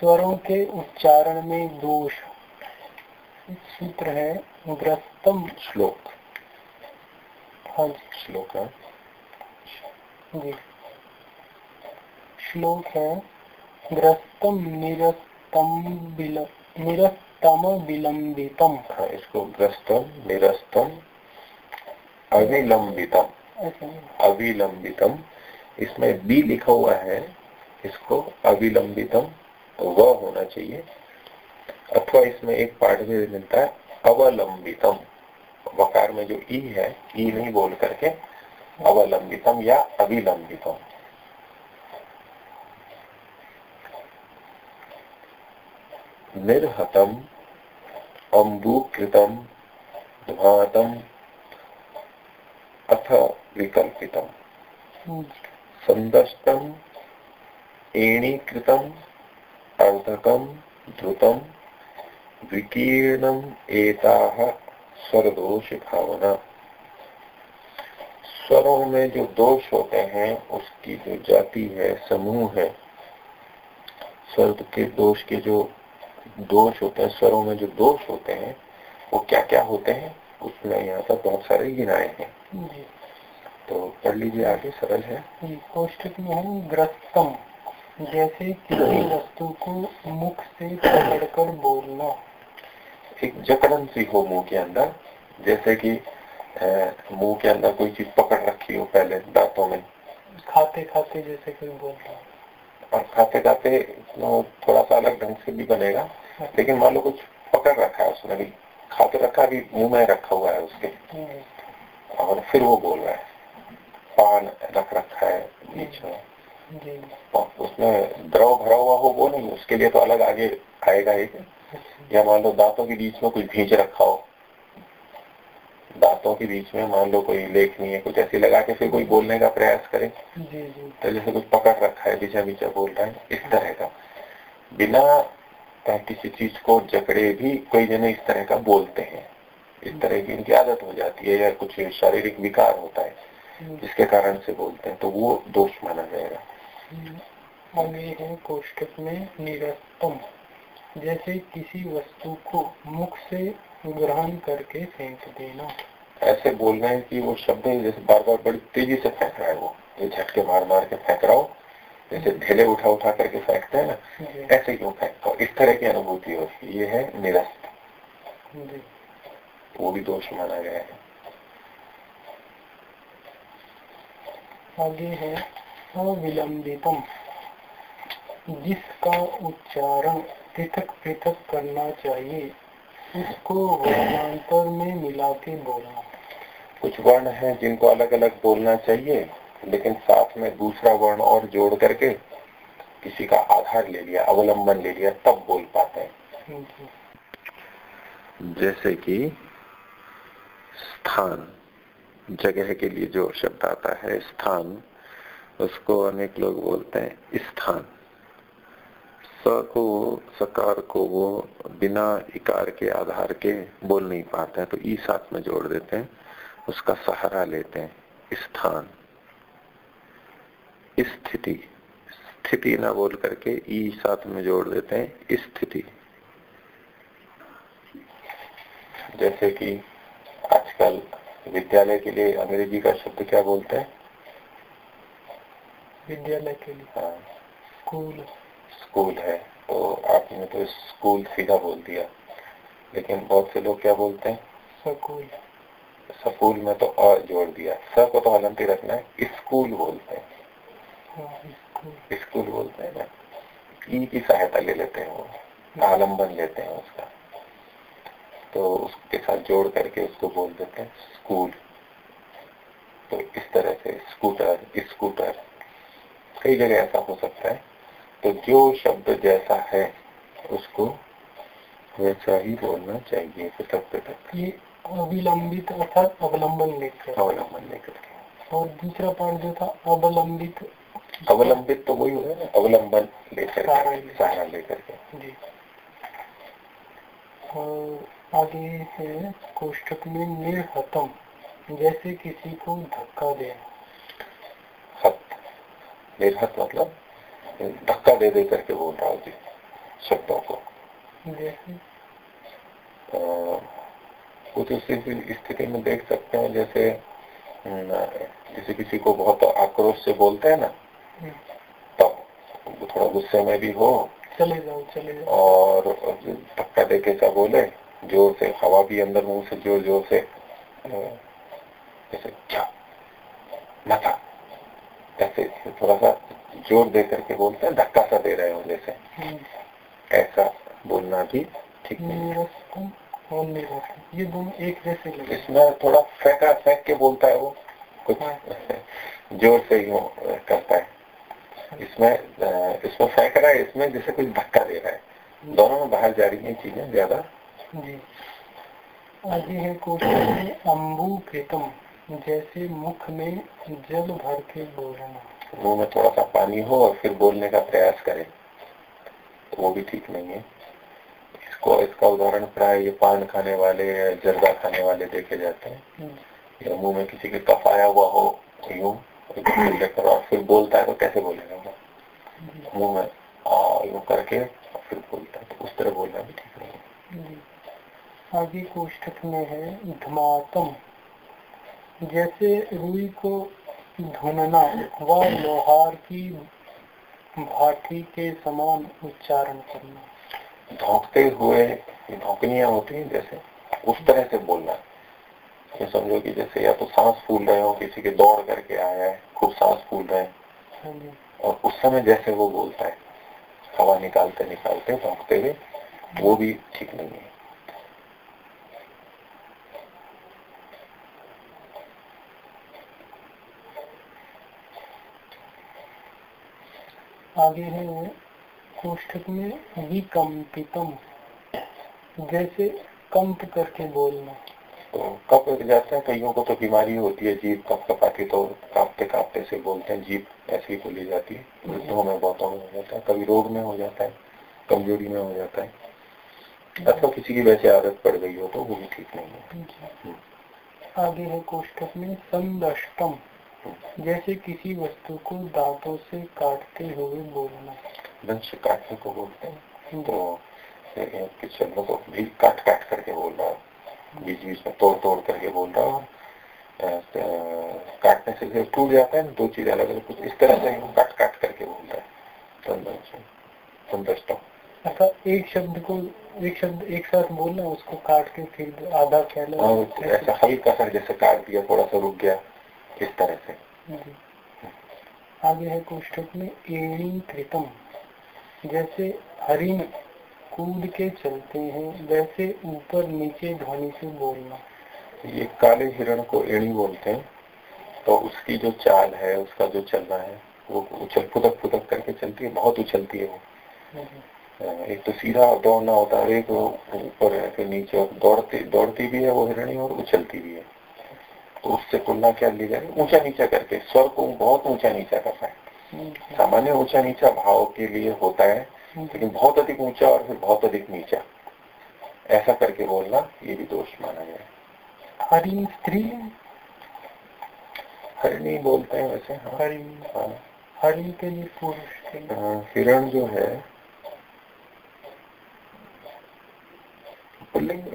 स्वरों के उच्चारण में दोष। सूत्र है ग्रस्तम श्लोक। हाँ श्लोक है। जी। श्लोक है ग्रस्तम निरस्तम निरस्तम विलंबितम। हाँ इसको ग्रस्तम निरस्तम अविलंबितम। अविलंबितम। इसमें बी लिखा हुआ है इसको अविलंबितम। व होना चाहिए। अथवा इसमें एक पाठ भी मिलता है अवलंबितम। वकार में जो ई है ई नहीं बोल करके अवलंबितम या अविलंबितम। निर्हतम अम्बुकृतम ध्वातम अथ विकल्पितम। हम्म। संदस्तम एणीकृतम अर्धकम ध्रुतम विकीर्णम एताह स्वर दोष भावना स्वरों में जो दोष होते हैं उसकी जो जाति है समूह है स्वर के दोष के जो दोष होते हैं स्वरों में जो दोष होते हैं वो क्या क्या होते हैं उसमें यहाँ पर बहुत सारे गिनाए हैं। तो पढ़ लीजिए आगे सरल है। कोष्टक में है ग्रस्तम। जैसे किसी वस्तु को मुख से पकड़कर बोलना। एक जकड़न सी हो मुँह के अंदर जैसे कि मुँह के अंदर कोई चीज़ पकड़ रखी हो पहले दांतों में। खाते खाते जैसे कोई बोलता। और खाते खाते थोड़ा सा अलग ढंग से भी बनेगा लेकिन मान लो कुछ पकड़ रखा है उसने भी खाते रखा भी मुँह में रखा हुआ है उसके। हम्म। और फिर वो बोल रहा है पान रख रखा है बीच में। उसमें द्रव भरा हुआ हो वो नहीं उसके लिए तो अलग आगे आएगा एक या मान लो दांतों के बीच में कुछ भींच रखा हो। दांतों के बीच में मान लो कोई लेख नहीं है कुछ ऐसी लगा के फिर कोई बोलने का प्रयास करे। तो जैसे कुछ पकड़ रखा है बीचा बीचा बोल रहा है इस तरह का। बिना किसी चीज़ को जकड़े भी कोई जने इस तरह का बोलते हैं। इस तरह की इनकी आदत हो जाती है या कुछ शारीरिक विकार होता है जिसके कारण से बोलते हैं तो वो दोष माना जाएगा। है कोष्टक में निरस्तम जैसे किसी वस्तु को मुख से ग्रहण करके फेंक देना। ऐसे बोल रहे हैं कि वो शब्द जैसे बार बार बड़ी तेज़ी से फेंक रहा है वो। ये झटके मार मार के फेंक रहा हो जैसे ढेले उठा उठा करके फेंकते हैं ना ऐसे क्यों फेंकता हो? इस तरह की अनुभूति होती ये है निरस्त। वो भी दोष माना गया है। आगे है अविलंबितम। जिसका उच्चारण पृथक पृथक करना चाहिए उसको वर्णांतर में मिला के बोलना। कुछ वर्ण है जिनको अलग अलग बोलना चाहिए लेकिन साथ में दूसरा वर्ण और जोड़ करके किसी का आधार ले लिया अवलंबन ले लिया तब बोल पाते हैं। जैसे कि स्थान जगह के लिए जो शब्द आता है स्थान उसको अनेक लोग बोलते हैं, स्थान। स को सकार को वो बिना इकार के, आधार के बोल नहीं पाते हैं तो ई साथ में जोड़ देते हैं, उसका सहारा लेते हैं, स्थान। स्थिति। स्थिति ना बोल करके ई साथ में जोड़ देते हैं, स्थिति। जैसे कि आजकल विद्यालय के लिए अंग्रेज़ी का शब्द क्या बोलते हैं? विद्यालय के लिए। हाँ। स्कूल स्कूल है तो आपने तो स्कूल सीधा बोल दिया। लेकिन बहुत से लोग क्या बोलते हैं? स्कूल स्कूल में तो और जोड़ दिया। स को तो हलंती रखना है स्कूल बोलते हैं। हाँ, स्कूल बोलते हैं ना ई की सहायता ले लेते हैं वो आलंबन लेते हैं उसका। तो उसके साथ जोड़ करके उसको बोल देते हैं स्कूल तो इस तरह से स्कूटर स्कूटर कई जगह ऐसा हो सकता है। तो जो शब्द जैसा है उसको वैसा ही बोलना चाहिए। पृथक पृथक ये अविलंबित अर्थात अवलंबन लेकर अवलंबन लेकर के और दूसरा पार्ट जो था अवलंबित। अवलंबित तो वही हुआ ना अवलंबन लेकर सहारा लेकर के। और आगे है कोष्ठक में निर्हतम जैसे किसी को धक्का देना। निर्हत मतलब धक्का दे दे करके बोल रहा हूँ जी शब्दों को। कुछ उसी स्थिति में देख सकते हैं जैसे जैसे किसी को बहुत आक्रोश से बोलते हैं ना हम्म, तब थोड़ा गुस्से में भी हो। चले जाओ चले जाओ। और धक्का दे के क्या बोले ज़ोर से हवा भी अंदर मुँह से ज़ोर ज़ोर से जैसे क्या? मता ऐसे थोड़ा सा ज़ोर दे करके बोलते हैं धक्का सा दे रहे हो जैसे हम्म, ऐसा बोलना भी ठीक नहीं ये दोनों एक जैसे इसमें थोड़ा फेंका फेंक के बोलता है वो। कुछ ज़ोर से ही करता है। इसमें इसमें फेंक रहा है इसमें जैसे कुछ धक्का दे रहा है। दोनों में बाहर जा रही है चीज़ें ज़्यादा। जी। आगे है में अम्बु प्रीतम जैसे मुख में जल भर के बोलना। मुँह में थोड़ा सा पानी हो और फिर बोलने का प्रयास करे। तो वो भी ठीक नहीं है। इसको इसका उदाहरण प्राय ये पान खाने वाले जर्दा खाने वाले देखे जाते हैं। हम्म, या मुँह में किसी के कफ आया हुआ हो यूँ लेकर और फिर बोलता है तो कैसे बोलेगा वो? मुँह में यूँ करके और फिर बोलता है तो उस तरह बोलना भी ठीक नहीं है। जी। आगे कोष्ठक में है धमातम। जैसे रुई को धुनना व लोहार की भाटी के समान उच्चारण करना। धोंकते हुए धोकनियाँ होती हैं जैसे उस तरह से बोलना। ये समझो कि जैसे या तो सांस फूल रहे हो किसी के दौड़ करके आया है खूब सांस फूल रहे हैं। हाँ और उस समय जैसे वो बोलता है हवा निकालते निकालते धोंकते हुए वो भी ठीक नहीं है। आगे है कोष्ठक में विकम्पितम जैसे कंप करके बोलना। तो कप जाते हैं कईयों को तो बीमारी होती है जीप कप कपाती तो कांपते कांपते से बोलते हैं जीप ऐसी ही बोली जाती है। वृद्धों में बहुत हो जाता है कभी रोग में हो जाता है कमज़ोरी में हो जाता है। अथवा किसी की वैसे आदत पड़ गई हो तो वो भी ठीक नहीं है। आगे है कोष्ठक में संदष्टम। जैसे किसी वस्तु को दांतों से काटते हुए बोलना। वंश काटने को बोलते हैं। तो कुछ शब्दों को भी काट काट करके बोल रहा है। बीच बीच में तोड़ तोड़ करके बोल रहा हूँ। काटने से जब टूट जाता है दो चीज़ अलग अलग कुछ इस तरह से काट काट करके बोल रहा है। संदर्शता ऐसा एक शब्द को एक शब्द एक साथ बोलना उसको काट के फिर आधा कहना और ऐसा हल्का सा जैसे काट दिया थोड़ा सा रुक गया। इस तरह से। आगे है कोष्ठक में एणी कृतम। जैसे हरिण कूद के चलते हैं वैसे ऊपर नीचे ध्वनि से बोलना। ये काले हिरण को एड़ी बोलते हैं तो उसकी जो चाल है उसका जो चलना है वो उछल फुदक फुदक करके चलती है बहुत उछलती है वो। एक तो सीधा दौड़ना होता है एक ऊपर है फिर नीचे दौड़ती दौड़ती भी है वो हिरणी और उछलती भी है। उससे तुलना क्या ली जाए ऊँचा नीचा करके स्वर को बहुत ऊँचा नीचा करना है। सामान्य ऊँचा नीचा भाव के लिए होता है लेकिन बहुत अधिक ऊँचा और फिर बहुत अधिक नीचा। ऐसा करके बोलना ये भी दोष माना गया हरी स्त्री। हरिणी बोलते हैं वैसे हाँ। हरिण हाँ। हरिण के लिए पुरुष अ, हिरण जो है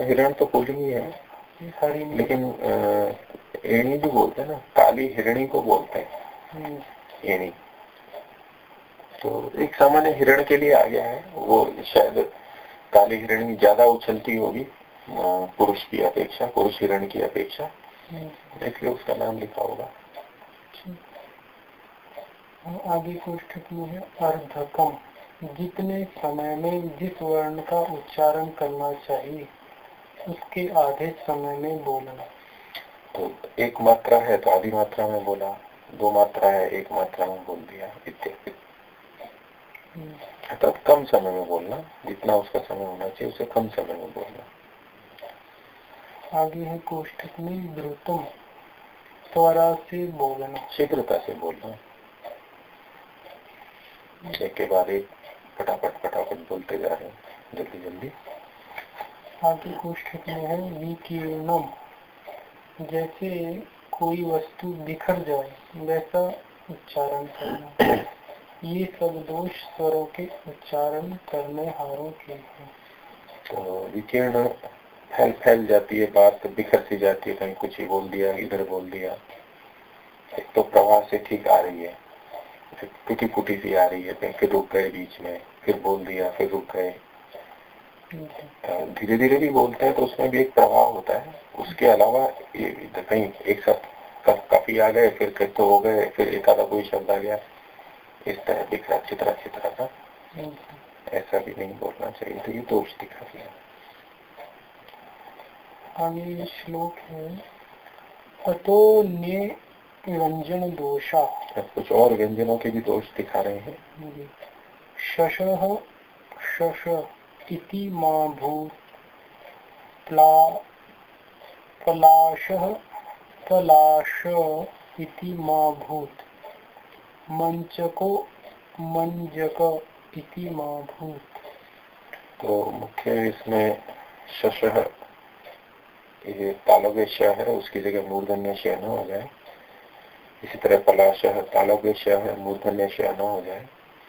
हिरण तो पुलिंग ही है। लेकिन एणी जो बोलते हैं ना काली हिरणी को बोलते हैं। हम्म। एणी। तो एक सामान्य हिरण के लिए आ गया है वो शायद काली हिरणी ज़्यादा उछलती होगी पुरुष की अपेक्षा पुरुष हिरण की अपेक्षा। हम्म। इसलिए उसका नाम लिखा होगा। आगे कोष्ठक में है अर्धकम। जितने समय में जिस वर्ण का उच्चारण करना चाहिए उसके आधे समय में बोलना। तो एक मात्रा है तो आधी मात्रा में बोला दो मात्रा है एक मात्रा में बोल दिया इत्यादि। तो कम समय में बोलना जितना उसका समय होना चाहिए उसे कम समय में बोलना। आगे है कोष्ठक में द्रुतम त्वरा से बोलना। शीघ्रता से बोलना। एक के बाद एक फटाफट फटाफट बोलते जा रहे हैं जल्दी जल्दी आगे कोष्ठक में है विकीर्णम जैसे कोई वस्तु बिखर जाए, वैसा उच्चारण करना। ये सब दोष स्वरों के उच्चारण करने हारों के हैं। तो विकीर्ण फैल फैल जाती है बात, बिखर सी जाती है, कहीं कुछ ही बोल दिया, इधर बोल दिया। एक तो प्रवाह से ठीक आ रही है फिर टूटी फूटी सी आ रही है, कहीं फिर रुक गए बीच में, फिर बोल दिया, फिर रुक गए। धीरे धीरे भी बोलते हैं तो उसमें भी एक प्रभाव होता है। उसके अलावा कहीं एक साथ काफ़ी आ गए फिर कहीं तो हो गए फिर एक आधा कोई शब्द आ गया। इस तरह दिख रहा चित्रा चित्रा का। ऐसा भी नहीं बोलना चाहिए तो ये दोष दिखा दिया आगे श्लोक है अतो ने व्यंजन दोषा। कुछ और व्यंजनों के भी दोष दिखा रहे हैं। शश शश इति भूत। पलाशः पलाश इति मंचको मंजक इति भूत। तो मुख्य इसमें शश ये तालव्य है उसकी जगह मूर्धन्य श न हो जाए। इसी तरह पलाश तालव्य श है मूर्धन्य श न हो जाए।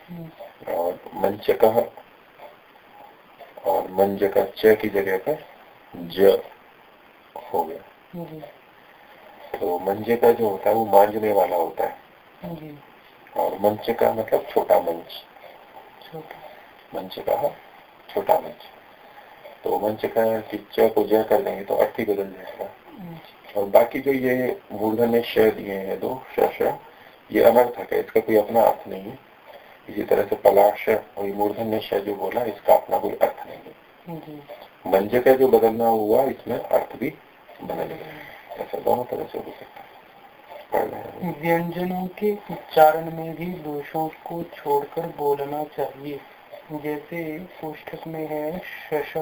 हम्म। और मंचक मंज का च की जगह पर ज हो गया। तो मंजे का जो होता है वो मांझने वाला होता है। और मंच का मतलब छोटा मंच। मंच का छोटा मंच। तो मंच का च को ज कर देंगे तो अर्थ ही बदल जाएगा। और बाकी जो ये मूर्धन्य श दिए हैं दो श ये अनर्थक है इसका कोई अपना अर्थ नहीं है। इसी तरह से पलाश और मूर्धन्य श जो बोला इसका अपना कोई अर्थ मंजे का जो बदलना हुआ, इसमें अर्थ भी बदल गया ऐसा दोनों तरह से हो सकता है। व्यंजनों के उच्चारण में भी दोषों को छोड़कर बोलना चाहिए। जैसे पुस्तक में है, शश।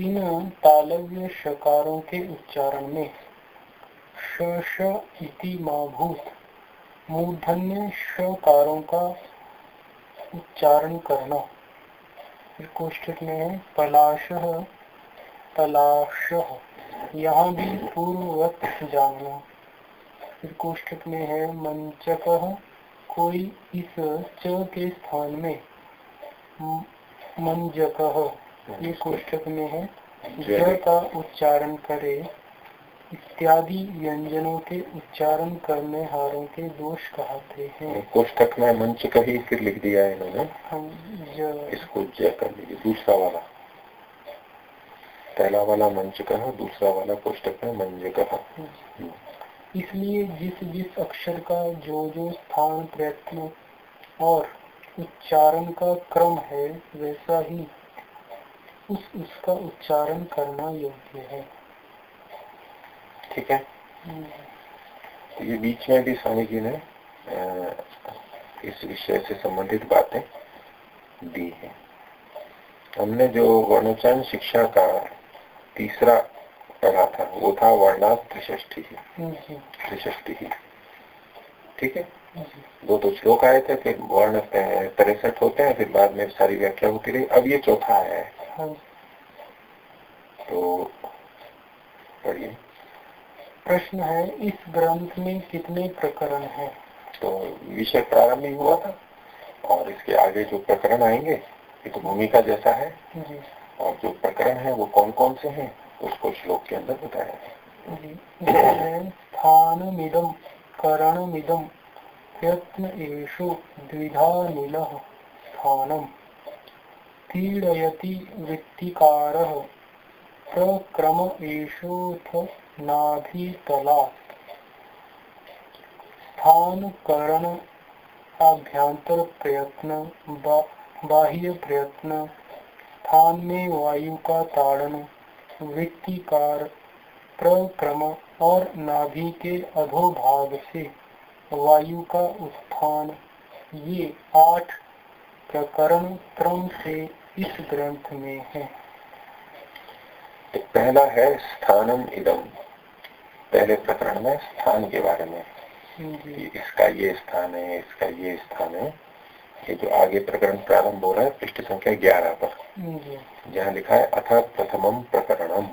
इन तालव्य शकारों के उच्चारण में श इति माभूत। मूर्धन्य शकारों का उच्चारण करना। कोष्ठक में है पलाश। तलाश यहाँ भी पूर्ववत जानना फिर कोष्ठक में है मंचक कोई इस च के स्थान में। मंजक। ये कोष्ठक में है ज का उच्चारण करे। इत्यादि व्यंजनों के उच्चारण करने हारों के दोष कहते हैं। कोष्टक में मंच का ही फिर लिख दिया है इन्होंने। इसको जय कर लीजिए दूसरा वाला। पहला वाला मंच का है दूसरा वाला कोष्टक में मंज का हम्म। इसलिए जिस जिस अक्षर का जो जो स्थान प्रयत्न और उच्चारण का क्रम है वैसा ही उस उसका उच्चारण करना योग्य है। ठीक है? तो ये बीच में भी स्वामी जी ने इस विषय से संबंधित बातें दी है। हमने जो वर्णोच्चारण शिक्षा का तीसरा पढ़ा था वो था वर्णा त्रिष्ठी। त्रिष्ठी। ही ठीक है? दो तो श्लोक आए थे फिर वर्ण तिरसठ होते हैं फिर बाद में सारी व्याख्या होती रही। अब ये चौथा आया है। हाँ। तो प्रश्न है इस ग्रंथ में कितने प्रकरण हैं? तो विषय प्रारंभ ही हुआ था और इसके आगे जो प्रकरण आएँगे ये तो भूमिका जैसा है। और जो प्रकरण है वो कौन कौन से हैं उसको श्लोक के अंदर बताया है। स्थानमिदं करणमिदं यत्न एषु द्विधा नीलः स्थानम्। पीडयति वृत्तिकारः। नाभितलात् स्थान करण आभ्यंतर प्रयत्न बाह्य प्रयत्न, स्थान में वायु का ताड़न वृत्तिकार, प्रक्रम और नाभि के अधोभाग से वायु का उत्थान। ये आठ प्रकरण क्रम से इस ग्रंथ में है। पहला है स्थानम इदम। पहले प्रकरण में स्थान के बारे में। इसका ये स्थान है इसका ये स्थान है। ये जो आगे प्रकरण प्रारंभ हो रहा है पृष्ठ संख्या ग्यारह पर। जहाँ लिखा है अथ प्रथमम प्रकरणम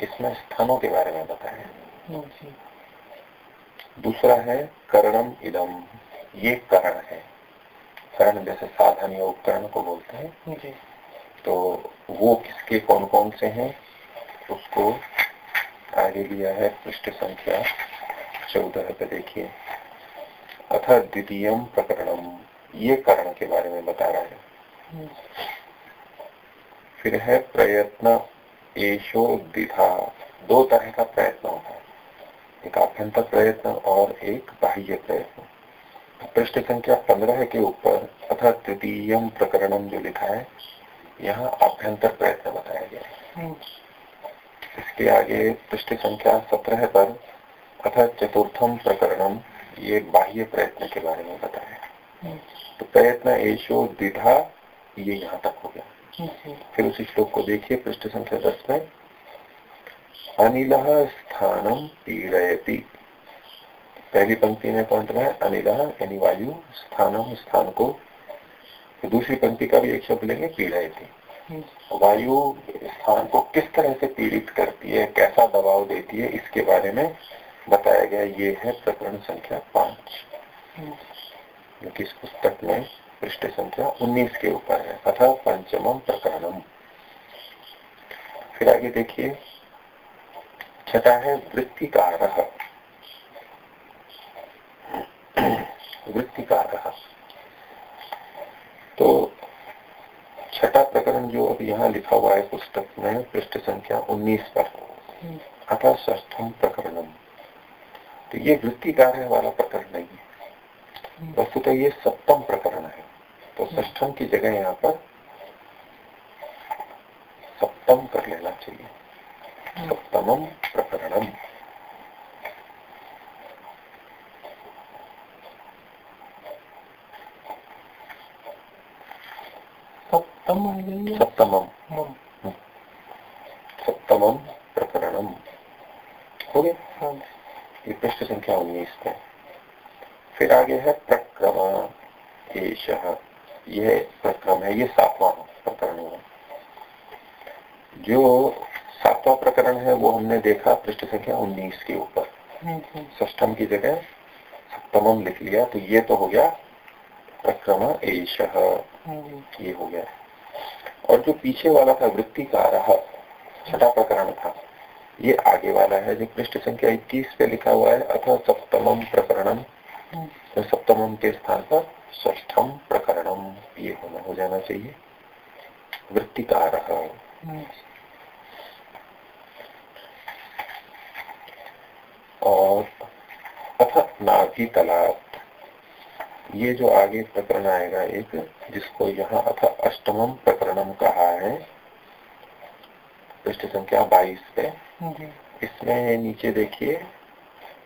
इसमें स्थानों के बारे में बताया। दूसरा है करणम इदम ये करण है। करण जैसे साधन या उपकरण को बोलते हैं। तो वो किसके कौन कौन से हैं? उसको आगे लिया है, पृष्ठ संख्या चौदह पे देखिए। अथा द्वितीय प्रकरणम ये कारण के बारे में बता रहा है। फिर है प्रयत्न एशो दिधा दो तरह का प्रयत्न होता है। एक आभ्यंतर प्रयत्न और एक बाह्य प्रयत्न। पृष्ठ संख्या पंद्रह के ऊपर अथा तृतीय प्रकरणम जो लिखा है, यहाँ आभ्यंतर प्रयत्न बताया गया है। इसके आगे पृष्ठ संख्या सत्रह पर अथा चतुर्थम प्रकरणम ये बाह्य प्रयत्न के बारे में बताया। तो प्रयत्न एशो द्विधा ये यहाँ तक हो गया। फिर उसी श्लोक को देखिए पृष्ठ संख्या दस में। अनिल स्थानम पीड़यती। पहली पंक्ति में पॉइंट है? अनिल यानी वायु स्थानम स्थान को तो दूसरी पंक्ति का भी एक शब्द लेंगे पीड़ा थी वायु स्थान को किस तरह से पीड़ित करती है, कैसा दबाव देती है, इसके बारे में बताया गया। ये है प्रकरण संख्या पाँच इस पुस्तक में पृष्ठ संख्या उन्नीस के ऊपर है। अथा पंचम प्रकरणम फिर आगे देखिए। छठा है वृत्ति वृत्तिकार। वृत्ति का रहा तो छठा प्रकरण जो अब यहाँ लिखा हुआ है पुस्तक में पृष्ठ संख्या 19 पर। अथा ष्ठम प्रकरणम। तो ये वृत्ति कार्य वाला प्रकरण नहीं है। वस्तुतः ये सप्तम प्रकरण है। तो ष्ठम की जगह यहाँ पर सप्तम कर लेना चाहिए। सप्तमम प्रकरणम। सप्तमम। सप्तमम। प्रकरणम। हो गया हाँ। ये पृष्ठ संख्या उन्नीस पे फिर आगे है प्रक्रम एश यह प्रक्रम है ये सातवां प्रकरण है। जो सातवां प्रकरण है वो हमने देखा पृष्ठ संख्या उन्नीस के ऊपर ष्टम की जगह सप्तमम लिख लिया तो ये तो हो गया प्रक्रम एश। ये हो गया। और जो पीछे वाला था, वृत्ति का रहा छठा प्रकरण था। ये आगे वाला है, जो पृष्ठ संख्या इक्कीस पे लिखा हुआ है अथवा सप्तम प्रकरणम तो सप्तमम के स्थान पर ष्ठम प्रकरणम ये होना, हो जाना चाहिए। वृत्ति का रहा और अथ नाभि तलाब। ये जो आगे प्रकरण आएगा एक जिसको यहाँ अथ अष्टमम प्रकरणम कहा है पृष्ठ संख्या बाईस पे। इसमें नीचे देखिए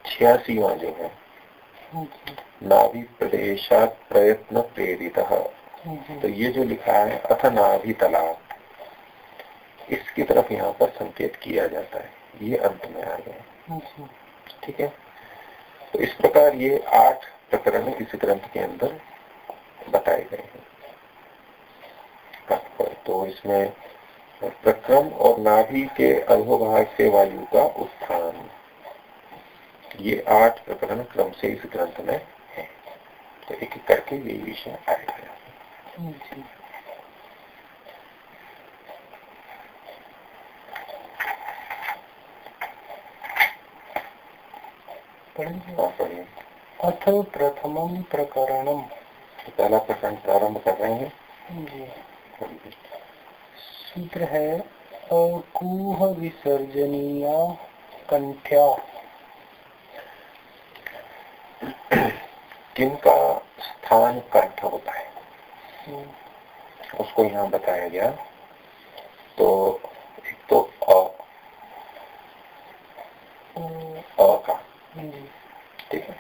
छियासीवा जो है। नाभि प्रदेशात प्रयत्न प्रेरित। तो ये जो लिखा है अथ नाभि तलाब इसकी तरफ़ यहाँ पर संकेत किया जाता है। ये अंत में आ गया। ठीक है? तो इस प्रकार ये आठ प्रकरण इस ग्रंथ के अंदर बताए गए हैं। तो इसमें प्रक्रम और नाभि के अधोभाग से वायु का उत्थान। ये आठ प्रकरण क्रम से इस ग्रंथ में है। तो एक एक करके ये विषय आएगा पढ़ेंगे? हाँ अथ प्रथम प्रकरणम पहला प्रकरण। प्रारंभ कर रहे हैं जी। सूत्र है अकूह विसर्जनीय कंठ्या। किनका स्थान कंठ होता है? हम्म, उसको यहाँ बताया गया तो एक तो अ अ, अ का जी, ठीक है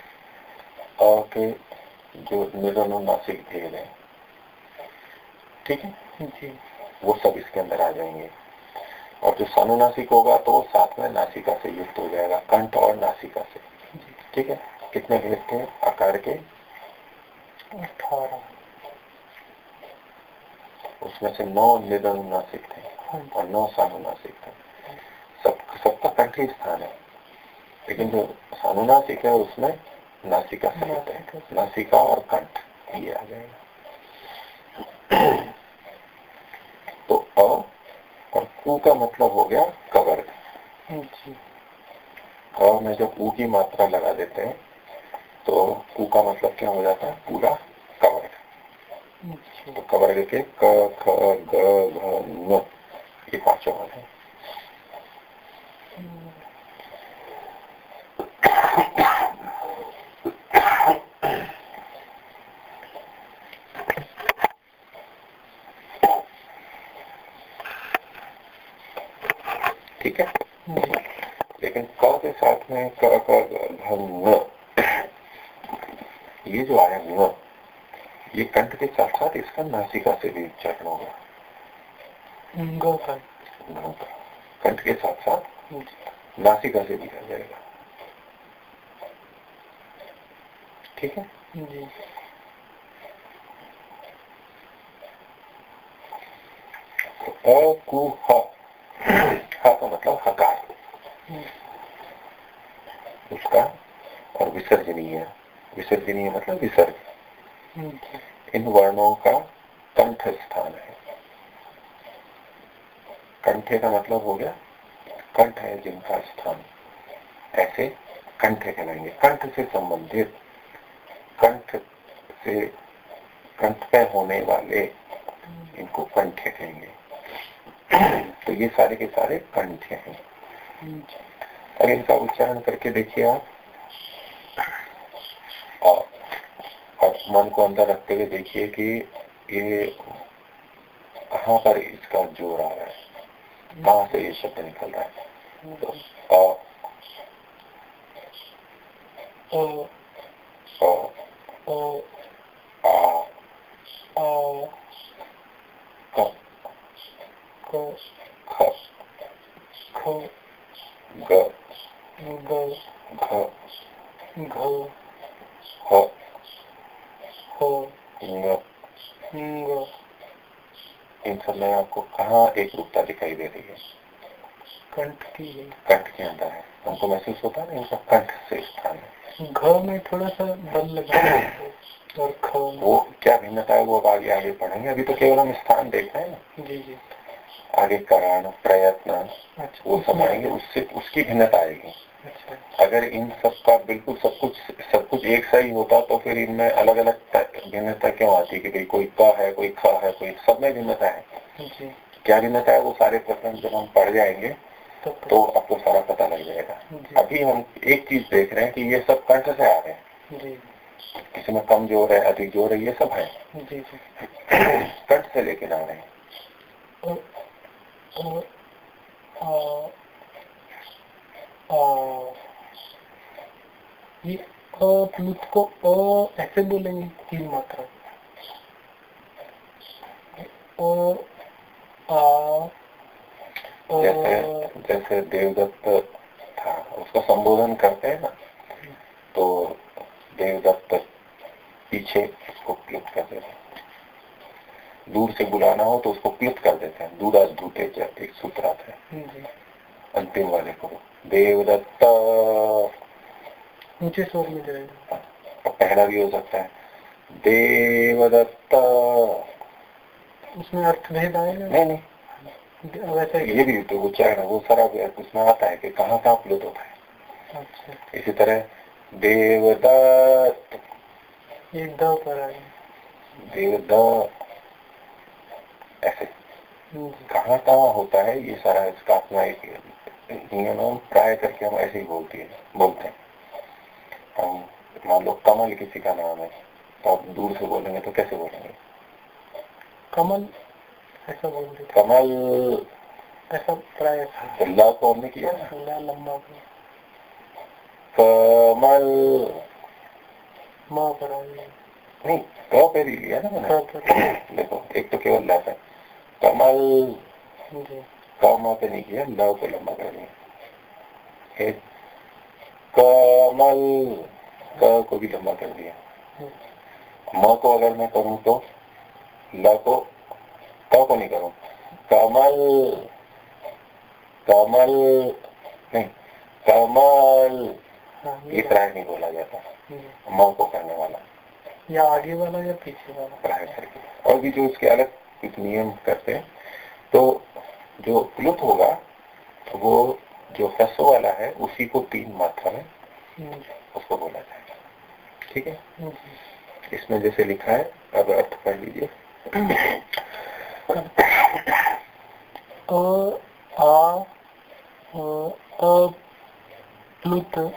अ के जो निरनुनासिक भेद है। ठीक है? जी। वो सब इसके अंदर आ जाएँगे। और जो सानुनासिक होगा तो साथ में नासिका से युक्त हो जाएगा, कंठ और नासिका से। ठीक है? कितने भेद थे? आकार के? उसमें से नौ निरनुनासिक थे और नौ सानुनासिक थे। सब, सबका कंठ ही स्थान है। लेकिन जो सानुनासिक है, उसमें नासिका से युक्त है। नासिका और कंठ। ये। आ जाएगा तो अ और कु का मतलब हो गया कवर्ग जी। क में जब ऊ की मात्रा लगा देते हैं तो कु का मतलब क्या हो जाता है? पूरा कवर्ग जी तो कवर्ग के क ख ग घ ये पाँचों वाले हैं ठीक है जी लेकिन क के साथ में क क घ न ये जो आया न ये कंठ के साथ साथ इसका नासिका से भी उच्चारण होगा। कंठ के साथ साथ नासिका से भी आ जाएगा। ठीक है? जी। तो कु का मतलब हकार। हम्म, उसका और विसर्जनीय। विसर्जनीय मतलब विसर्ग। इन वर्णों का कंठ स्थान है। कंठे का मतलब हो गया कंठ है जिनका स्थान। ऐसे कंठे कहलाएँगे। कंठ से संबंधित कंठ से कंठ पे होने वाले इनको कंठे कहेंगे। तो ये सारे के सारे कंठे हैं। जी अब इनका उच्चारण करके देखिए आप और, और मन को अंदर रखते हुए देखिए कि ये कहाँ पर इसका ज़ोर आ रहा है? कहा से ये शब्द निकल रहा है? तो आ, ओ, ओ, अ आ आ क क ख ख ग ग घ घ ह ह ङ ङ इन सब में आपको कहाँ एक रूपता दिखाई दे रही है। कंठ की कंठ के अंदर है। हमको महसूस होता है ना कंठ से स्थान है। घ में थोड़ा सा बल लगा और ख वो क्या भिन्नता है वो अब आगे आगे पढ़ेंगे अभी तो केवल हम स्थान देख रहे हैं ना। जी जी। आगे कारण प्रयत्न अच्छा। वो सब आएँगे उससे उसकी भिन्नता आएगी। अच्छा। अगर इन सब का बिल्कुल सब कुछ सब कुछ एक सा ही होता तो फिर इनमें अलग अलग भिन्नता क्यों आती कि भाई कोई क है कोई ख है कोई सब में भिन्नता है? क्या भिन्नता है वो सारे प्रकरण जब हम पढ़ जाएँगे तब तो आपको सारा पता लग जाएगा। अभी हम एक चीज़ देख रहे हैं कि ये सब कंठ से आ रहे हैं? किसी में कम ज़ोर है अधिक ज़ोर है ये सब है। कंठ से लेके आ रहे हैं? आ आ ये अ को अ ऐसे बोलेंगे तीन मात्रा। अ जैसे जैसे देवदत्त था उसका संबोधन करते हैं ना तो देवदत्त पीछे उसको प्लुत कर देते हैं। दूर से बुलाना हो तो उसको प्लुत कर देते हैं। दूरा धूते जब एक सूत्र आता है अंतिम वाले को देवदत्त। ऊँचे स्वर में जाएगा और पहला भी हो सकता है। देवदत्त। उसमें अर्थ भेद आएगा नहीं नहीं। वैसे ये भी तो उच्चारण है वो सारा उसमें आता है कि कहाँ कहाँ प्लुत होता है। अच्छा। इसी तरह देवदत्त एक द पर ऐसे। कहाँ कहाँ होता है ये सारा इसका अपना एक नियम प्राय करके हम ऐसे ही बोलते हैं बोलते हैं। हम मान लो कमल किसी का नाम है तो आप दूर से बोलेंगे तो कैसे बोलेंगे? कमल ऐसा बोल रहे कमल। ऐसा प्राय अल्लाह को हमने किया। ना लंबा कमल। माँ पर नहीं क पे भी लिया ना मैंने। देखो एक तो केवल ला है। कमल। कमा पे नहीं किया लव को लंबा कर दिया। कमल। क को भी लंबा कर दिया। म को अगर मैं करूँ तो? ल को क को नहीं करूँ। कमल कमल नहीं कमल ये प्राय नहीं बोला जाता। म को करने वाला। या आगे वाला या पीछे वाला। प्राय करके। और भी जो उसके अलग कुछ नियम करते हैं तो जो प्लुत होगा वो जो ह्रस्व वाला है उसी को तीन मात्रा में हम्म। उसको बोला जाएगा। ठीक है? हम्म। इसमें जैसे लिखा है अब अर्थ कर लीजिए। प्लुत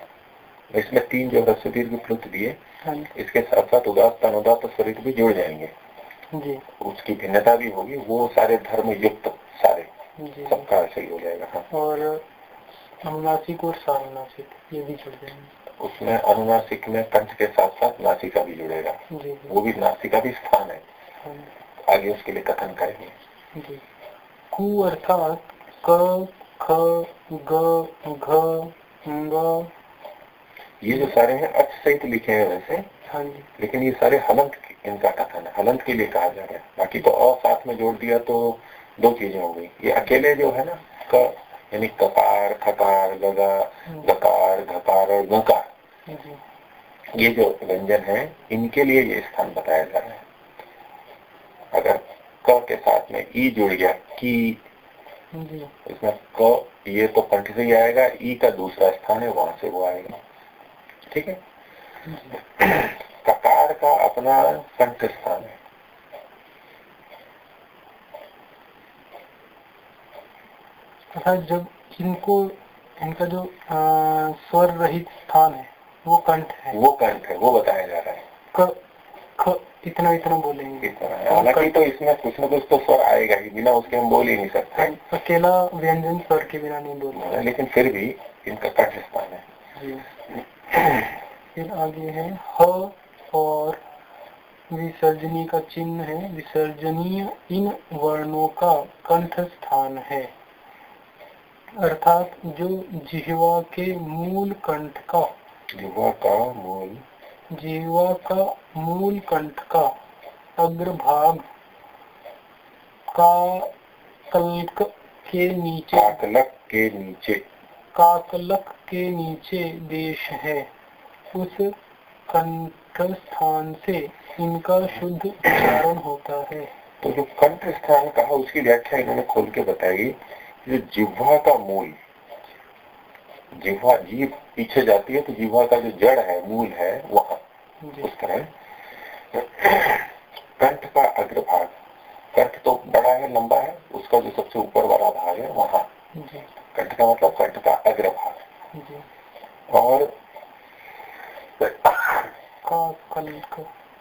इसमें तीन जो ह्रस्व दीर्घ प्लुत दिए हाँ इसके साथ साथ उदात अनुदात स्वरित भी जुड़ जाएँगे। जी। उसकी भिन्नता भी होगी वो सारे धर्म युक्त सारे सबका सही हो जाएगा हाँ। और अनुनासिक और सानुनासिक ये भी जुड़ जाएँगे। उसमें अनुनासिक में कंठ के साथ साथ नासिका भी जुड़ेगा। जी। वो भी नासिका भी स्थान हाँ। आगे उसके लिए कथन करेंगे। कु अर्थात क ख ग घ ये जो सारे हैं अर्थ सहित लिखे हैं वैसे। हाँ जी। लेकिन ये सारे हलंत इनका कथन है। हलंत के लिए कहा जा रहा है। बाकी तो और साथ में जोड़ दिया तो दो चीज़ें हो गई। ये अकेले जो है ना क यानी ककार खकार गगा गकार घकार और गकार। ये जो व्यंजन है इनके लिए ये स्थान बताया जा रहा है। अगर क के साथ में ई जुड़ गया की इसमें क ये तो कंठ से ही आएगा ई का दूसरा स्थान है वहाँ से वो आएगा। ठीक है? ककार का अपना कंठ स्थान है। तथा जब इनको इनका जो स्वर रहित स्थान है वो कंठ है। वो कंठ है वो बताया जा रहा है। क, इतना इतना बोलेंगे? हालाँकि तो इसमें कुछ ना कुछ तो स्वर आएगा ही बिना उसके हम बोल ही नहीं सकते। अकेला व्यंजन स्वर के बिना नहीं बोल लेकिन फिर भी इनका कंठ स्थान है फिर आगे है ह और विसर्जनी का चिन्ह है। विसर्जनीय इन वर्णों का कंठ स्थान है। अर्थात जो जिहवा के मूल कंठ का जिहवा का मूल जिहवा का मूल कंठ का अग्रभाग का कलक के नीचे काकलक के नीचे। काकलक के नीचे देश है। उस कंठ स्थान से इनका शुद्ध उच्चारण होता है। तो जो कंठ स्थान कहा उसकी व्याख्या इन्होंने खोल के बताई जो जिह्वा का मूल जिह्वा जीव पीछे जाती है तो जिह्वा का जो जड़ है मूल है वहाँ। उस तरह। कंठ का अग्रभाग। कंठ तो बड़ा है लंबा है उसका जो सबसे ऊपर वाला भाग है वहाँ। कंठ का मतलब कंठ का अग्रभाग। और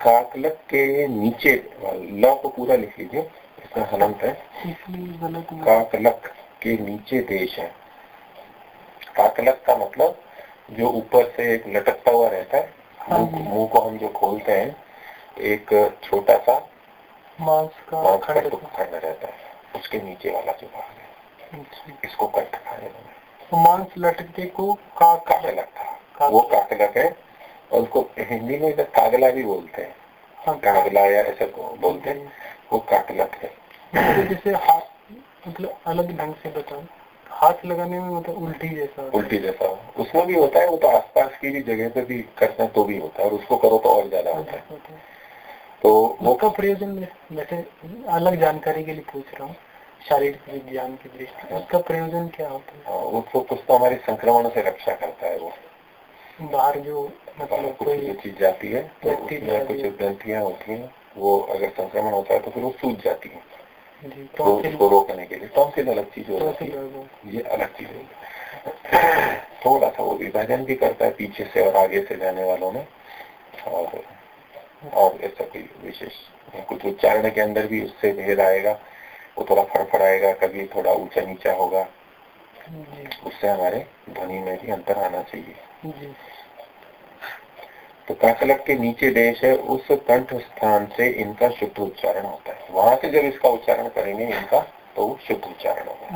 काकलक। के नीचे ल को पूरा लिख लीजिए इसका हलंत है। काकलक के नीचे देश है। काकलक का मतलब जो ऊपर से एक लटकता हुआ रहता है हाँ मुँह को हम जो खोलते हैं एक छोटा सा मांस का खंड खंड रहता है। उसके नीचे वाला जो भाग है अच्छा। इसको कंठ खाने तो मांस लटके को काकलक था वो काकलक है और उसको हिंदी में इधर कागला भी बोलते हैं। हाँ, कागला या ऐसे बोलते हैं वो काकलक है। जैसे हाथ मतलब अलग ढंग से बताओ हाथ लगाने में मतलब उल्टी जैसा उल्टी जैसा। उसमें भी होता है वो तो आसपास की भी जगह पे भी करते हैं तो भी होता है और उसको करो तो और ज़्यादा होता है। तो वो का प्रयोजन वैसे अलग जानकारी के लिए पूछ रहा हूँ शारीरिक विज्ञान की दृष्टि उसका प्रयोजन क्या होता है? उसको कुछ तो हमारे संक्रमण से रक्षा करता है वो। बाहर जो मतलब कोई चीज़ जाती है तो उसमें कुछ ग्रंथियाँ होती हैं वो अगर संक्रमण होता है तो फिर वो सूझ जाती है। तो उसको रोकने के लिए टॉन्सिल अलग चीज़ हो। जाती है ये अलग चीज़ है थोड़ा सा वो विभाजन भी करता है पीछे से और आगे से जाने वालों में। और और ऐसा कोई विशेष। कुछ उच्चारण के अंदर भी उससे भेद आएगा। वो थोड़ा फड़फड़ाएगा कभी थोड़ा ऊँचा नीचा होगा। उससे हमारे ध्वनि में भी अंतर आना चाहिए। तो काकलक के नीचे देश है उस कंठ स्थान से इनका शुद्ध उच्चारण होता है। वहाँ से जब इसका उच्चारण करेंगे इनका तो शुद्ध उच्चारण होगा।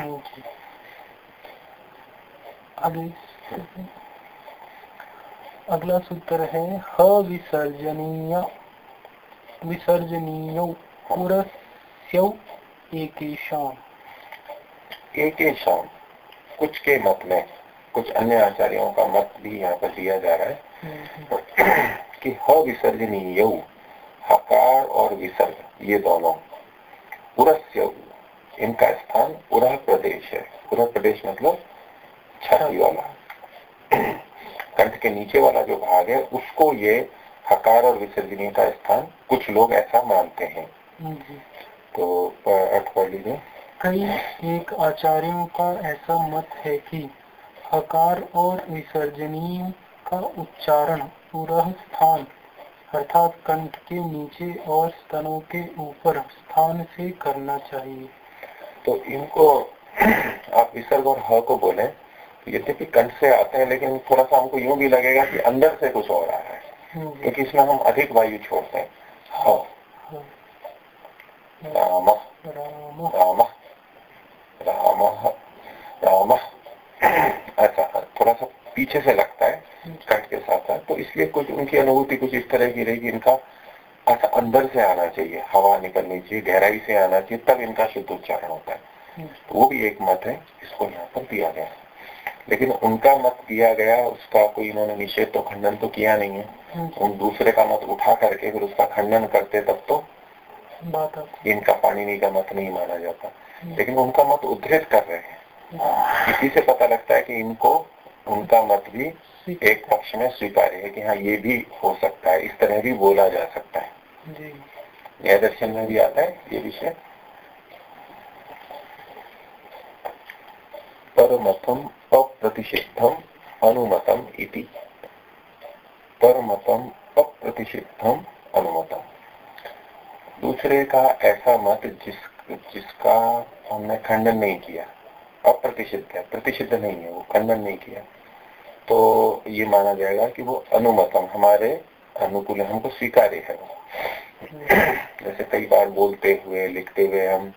अगला सूत्र है ह विसर्जनीय विसर्जनीय एक कुछ के मत में कुछ अन्य आचार्यों का मत भी यहाँ पर दिया जा रहा है। कि ह विसर्जनीय हकार और विसर्ग ये दोनों। उरस्य इनका स्थान उरा प्रदेश है। उरा प्रदेश मतलब छाती वाला। कंठ के नीचे वाला जो भाग है उसको ये हकार और विसर्जनीय का स्थान कुछ लोग ऐसा मानते हैं। तो अर्थ पढ़ लीजिए। कई एक आचार्यों का ऐसा मत है कि हकार और विसर्जनीय का उच्चारण पूरा स्थान अर्थात कंठ के नीचे और स्तनों के ऊपर स्थान से करना चाहिए। तो इनको आप विसर्ग और ह को बोले यद्यपि कंठ से आते हैं लेकिन थोड़ा सा हमको यूँ भी लगेगा कि अंदर से कुछ हो रहा है हम्म। क्योंकि इसमें हम अधिक वायु छोड़ते हैं। राम। राम। राम। राम। ऐसा थोड़ा सा पीछे से लगता है। कंठ के साथ साथ। तो इसलिए कुछ उनकी अनुभूति कुछ इस तरह की रहेगी। इनका ऐसा अंदर से आना चाहिए हवा निकलनी चाहिए गहराई से आना चाहिए तब इनका शुद्ध उच्चारण होता है। तो वो भी एक मत है इसको यहाँ पर दिया गया लेकिन उनका मत दिया गया उसका कोई इन्होंने निषेध तो खंडन तो किया नहीं है। उन दूसरे का मत उठा करके फिर उसका खंडन करते तब तो इनका पाणिनि का मत नहीं माना जाता। लेकिन उनका मत उद्धृत कर रहे हैं। इसी से पता लगता है कि इनको उनका मत भी एक पक्ष में स्वीकार्य है कि हाँ ये भी हो सकता है इस तरह भी बोला जा सकता है। न्याय दर्शन में भी आता है ये विषय। परमतम अप्रतिषिद्धम अनुमतम इति। परमतम अप्रतिषिद्धम अनुमतम। दूसरे का ऐसा मत जिस जिसका हमने खंडन नहीं किया। अप्रतिषिध है प्रतिषिद्ध नहीं है वो खंडन नहीं किया। तो ये माना जाएगा कि वो अनुमतम हमारे अनुकूल हमको स्वीकार्य है जैसे कई बार बोलते हुए लिखते हुए हम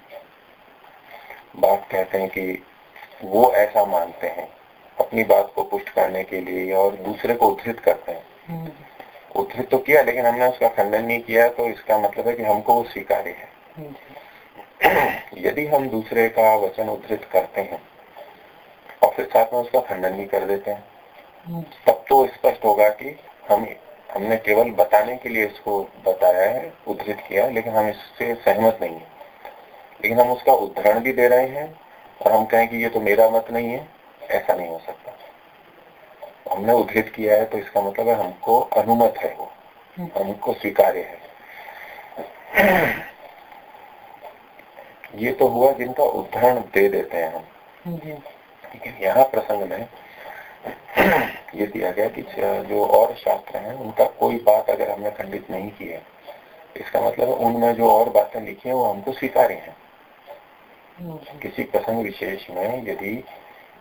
बात कहते हैं कि वो ऐसा मानते हैं अपनी बात को पुष्ट करने के लिए और दूसरे को उद्धृत करते हैं। उद्धृत तो किया लेकिन हमने उसका खंडन नहीं किया तो इसका मतलब है कि हमको वो स्वीकार्य है। यदि हम दूसरे का वचन उद्धृत करते हैं और फिर साथ में उसका खंडन भी कर देते हैं तब तो स्पष्ट होगा कि हम हमने केवल बताने के लिए इसको बताया है उद्धृत किया लेकिन हम इससे सहमत नहीं है। लेकिन हम उसका उदाहरण भी दे रहे हैं और हम कहें कि ये तो मेरा मत नहीं है ऐसा नहीं हो सकता। हमने उद्धृत किया है तो इसका मतलब है हमको अनुमत है वो हमको स्वीकार्य है। ये तो हुआ जिनका उदाहरण दे देते हैं हम। लेकिन यहाँ प्रसंग में ये दिया गया कि जो और शास्त्र हैं उनका कोई बात अगर हमने खंडित नहीं की है इसका मतलब उनमें जो और बातें लिखी है वो हमको स्वीकार्य हैं। किसी प्रसंग विशेष में यदि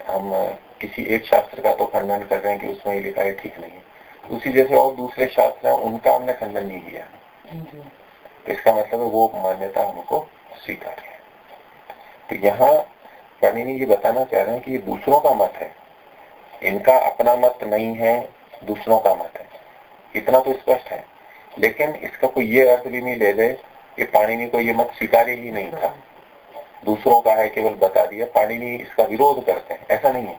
हम किसी एक शास्त्र का तो खंडन कर रहे हैं कि उसमें ये लिखा है ठीक नहीं। उसी जैसे और दूसरे शास्त्र हैं उनका हमने खंडन नहीं किया। तो इसका मतलब है वो मान्यता हमको स्वीकार्य है। तो यहाँ पाणिनि ये बताना चाह रहे हैं कि ये दूसरों का मत है। इनका अपना मत नहीं है दूसरों का मत है। इतना तो स्पष्ट है। लेकिन इसका कोई ये अर्थ भी नहीं ले दे कि पाणिनि को ये मत स्वीकार्य ही नहीं था। दूसरों का है केवल बता दिया। पाणिनि इसका विरोध करते हैं। ऐसा नहीं है।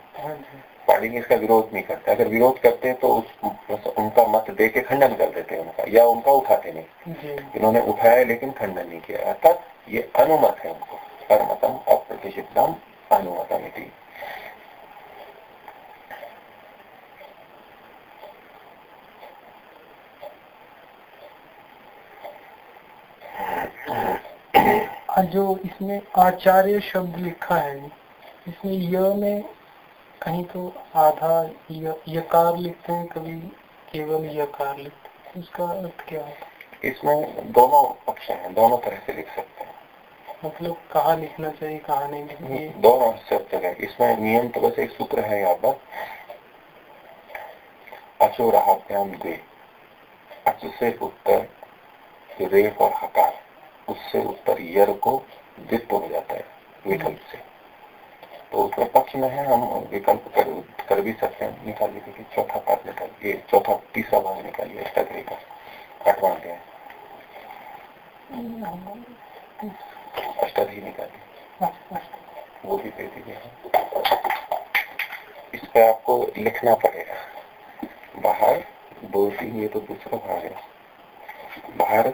पाणिनि इसका विरोध नहीं करते। अगर विरोध करते हैं तो उस उनका मत दे के खंडन कर देते हैं उनका या उनका उठाते नहीं। इन्होंने उठाया लेकिन खंडन नहीं किया। अर्थात ये अनुमत है उनको। कर्मतम अप्रतिषिद्धम अनुमतम हाँ, जो इसमें आचार्य शब्द लिखा है इसमें य में कहीं तो आधा यकार लिखते हैं कभी केवल यकार लिखते हैं। उसका अर्थ क्या है? इसमें दोनों पक्ष हैं दोनों तरह से लिख सकते हैं। मतलब कहाँ लिखना चाहिए कहाँ नहीं लिखना दोनों सब जगह इसमें नियम तो बस एक सूत्र है यहाँ पर। अचो रहाभ्याम द्वे। अच से उत्तर रेप और हकार। उससे उत्तर यर को द्वित्व हो जाता है विकल्प से। तो उसमें पक्ष में है हम विकल्प कर, कर भी सकते हैं। निकालिए देखिए चौथा पाठ निकालिए चौथा तीसरा भाग निकालिए अष्टाग्रह का आठवां अध्याय। अष्टाधी निकालिए। वो भी दे दीजिए। इस पर आपको लिखना पड़ेगा। बाहर तीन ये तो दूसरा भाग है। बाहर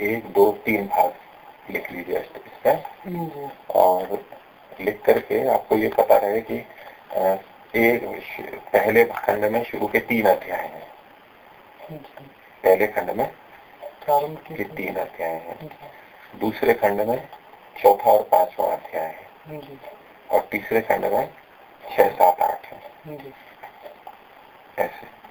एक दो तीन भाग लिख लीजिए इस पे और लिख करके आपको ये पता रहे कि एक पहले खंड में शुरू के तीन अध्याय हैं। पहले खंड में के तीन अध्याय हैं। दूसरे खंड में चौथा और पांचवा अध्याय है। और तीसरे खंड में छह सात आठ है। ऐसे।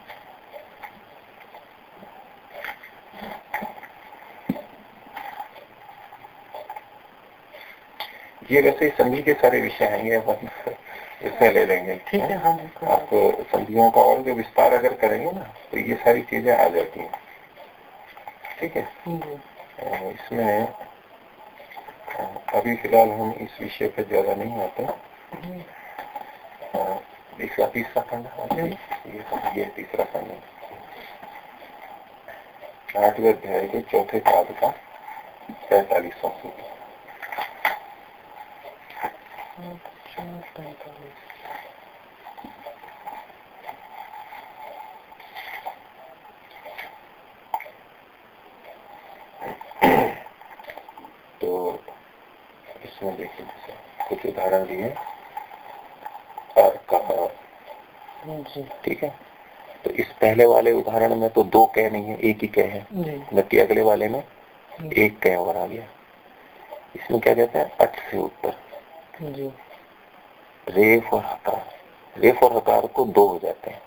ये वैसे संधि के सारे विषय हैं ये इसमें ले लेंगे। ठीक है हाँ आप संधियों का और जो विस्तार अगर करेंगे ना तो ये सारी चीज़ें आ जाती हैं। ठीक है? इसमें अभी फ़िलहाल हम इस विषय पर ज़्यादा नहीं आते। इसका तीसरा खंड ये ये तीसरा खंड आठवें अध्याय के चौथे पाद का पैतालीसवा सूत्र। इसमें देखिए कुछ उदाहरण दिए और कहा। ठीक है? तो इस पहले वाले उदाहरण में तो दो कह नहीं है एक ही कह है। जबकि अगले वाले में एक कह और आ गया। इसमें क्या कहते हैं? अठ से उत्तर रेफ और हकार रेफ और हकार को दो हो जाते हैं।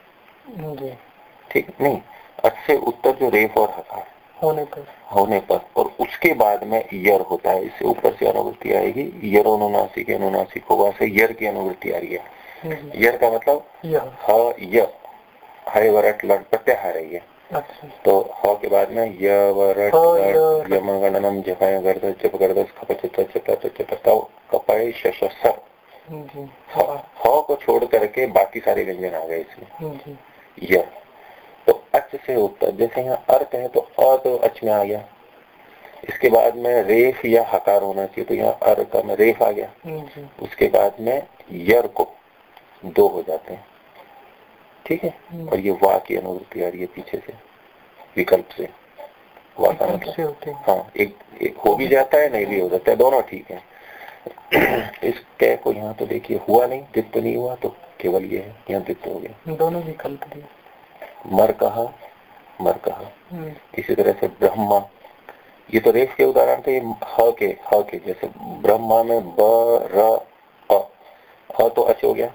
ठीक? नहीं अच्छे उत्तर जो रेफ और हकार होने पर। होने पर। और उसके बाद में यर होता है। इससे ऊपर से अनुवृत्ति आएगी। यर अनुनासिक अनुनासिक होगा से यर की अनुवृत्ति आ रही है। हम्म। यर का मतलब ह हरे वरट लट प्रत्याहार है। तो ह के बाद में यमगणनम जपाय गर्द जप चित कपाय शश ह को छोड़ करके बाकी सारे व्यंजन आ गए इसमें। य। तो अच से उत्तर जैसे यहाँ अर्थ है तो अ तो अच में आ गया। इसके बाद में रेफ या हकार होना चाहिए तो यहाँ अर का में रेफ आ गया। उसके बाद में यर को दो हो जाते हैं। ठीक है? हम्म। और ये वाह की अनुभूति आ रही है पीछे से विकल्प से का मतलब हाँ एक, एक हो भी जाता है नहीं भी हो जाता है दोनों ठीक है। इस कै को यहाँ तो देखिए हुआ नहीं दित्त नहीं हुआ तो केवल ये है यहाँ दित्त हो गया। दोनों विकल्प मर कहा मर कहा। हम्म। इसी तरह से ब्रह्मा ये तो रेफ के उदाहरण थे ह के ह के जैसे ब्रह्मा में ब र ह तो अच हो गया।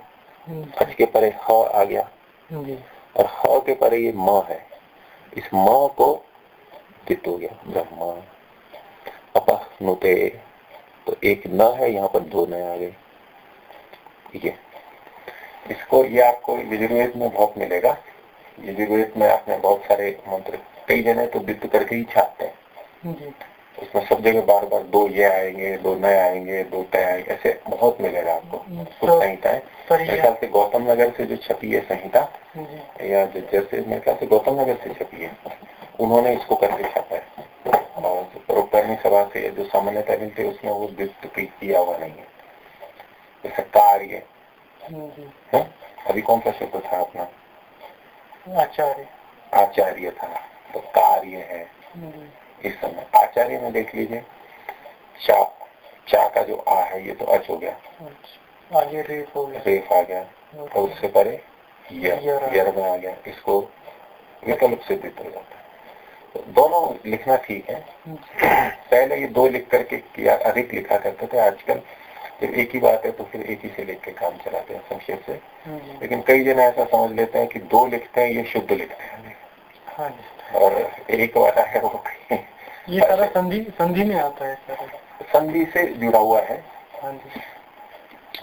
हम्म। अच के परे ह आ गया। और ह के परे ये म है। इस म को दित हो गया ब्रह्मा अपनुते तो एक न है यहाँ पर दो न आ गए। ये इसको ये आपको यजुर्वेद में बहुत मिलेगा। यजुर्वेद में आपने बहुत सारे मंत्र कई जने तो वित्त करके ही छापते हैं। उसमें सब जगह बार बार दो ये आएँगे दो नए आएँगे दो तय आएँगे ऐसे बहुत मिलेगा आपको। हम्म, कुछ तो संहिताएँ। मेरे ख्याल से गौतम नगर से जो छपी है संहिता या जैसे मेरे ख्याल से गौतम नगर से छपी है उन्होंने इसको करके छापा है। और उपकरणी सभा से जो सामान्यता मिलती है उसमें वो वित्त किया हुआ नहीं है। जैसे कार्य। अभी कौन सा शब्द था अपना? आचार्य। आचार्य था। तो कार्य है। हम्म। इस समय आचार्य में देख लीजिए चा चा का जो आ है ये तो अच हो गया। अच्छा। आगे रेफ हो गया। रेफ आ गया। तो उससे परे यर, यर में आ गया। इसको विकल्प से हो जाता है। तो दोनों लिखना ठीक है। पहले ये दो लिख करके किया अधिक लिखा करते थे। आजकल जब एक ही बात है तो फिर एक ही से लिख के काम चलाते हैं संक्षेप से। लेकिन कई जन ऐसा समझ लेते हैं कि दो लिखते हैं ये शुद्ध लिखते हैं। हाँ और एक वाला है वो ये सारा संधि संधि में आता है संधि से जुड़ा हुआ है। हाँ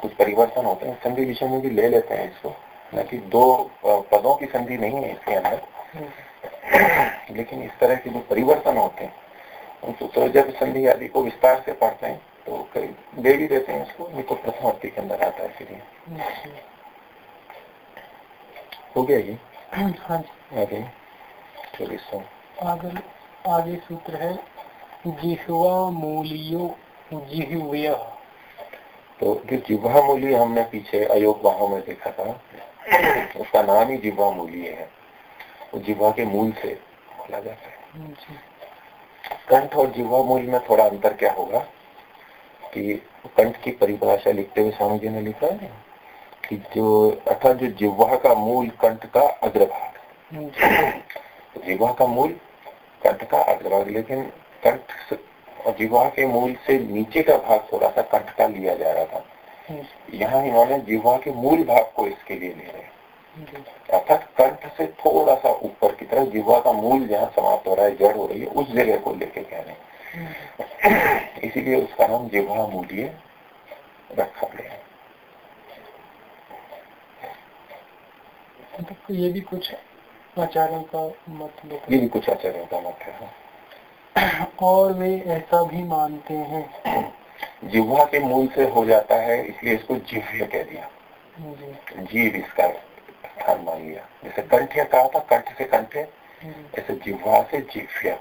कुछ परिवर्तन होते हैं। संधि विषय में भी ले लेते हैं इसको। न कि दो पदों की संधि नहीं है इसके अंदर। हम्म। लेकिन इस तरह के जो परिवर्तन होते हैं उनको तो जब संधि आदि को विस्तार से पढ़ते हैं तो कई दे भी देते हैं इसको। नहीं तो प्रथम अर्थी के अंदर आता है इसलिए। हम्म। हो गया ये? हाँ आगे। चौबीस आगे आगे सूत्र है जिहवा मूलियो जिहव्य। तो जो जिह्वा मूल्य हमने पीछे अयोग बाहों में देखा था उसका नाम ही जिह्वा मूल्य है। वो जिह्वा के मूल से बोला जाता है। कंठ और जिह्वा मूल में थोड़ा अंतर क्या होगा? कि कंठ की परिभाषा लिखते हुए स्वामी जी ने लिखा है कि जो अर्थात जो जिह्वा का मूल कंठ का अग्रभाग। जिह्वा का मूल कंठ का अग्रभाग लेकिन कंठ जिह्वा के मूल से नीचे का भाग थोड़ा सा कंठ का लिया जा रहा था। यहाँ इन्होंने जिह्वा के मूल भाग को इसके लिए ले रहे अर्थात कंठ से थोड़ा सा ऊपर की तरफ़ जिह्वा का मूल जहाँ समाप्त हो रहा है जड़ हो रही है उस जगह को लेके कह रहे हैं। इसीलिए उसका नाम जिह्वा मूल्य रखा गया है। तो ये भी कुछ आचार्यों का मतलब ये भी कुछ आचार्यों का मत है और वे ऐसा भी मानते हैं। जिह्वा के मूल से हो जाता है इसलिए इसको जिह्व कह दिया। जीव इसका स्थान मान लिया जैसे कंठ्य कहा था कंठ से कंठ्य। ऐसे जिह्वा से जिव्या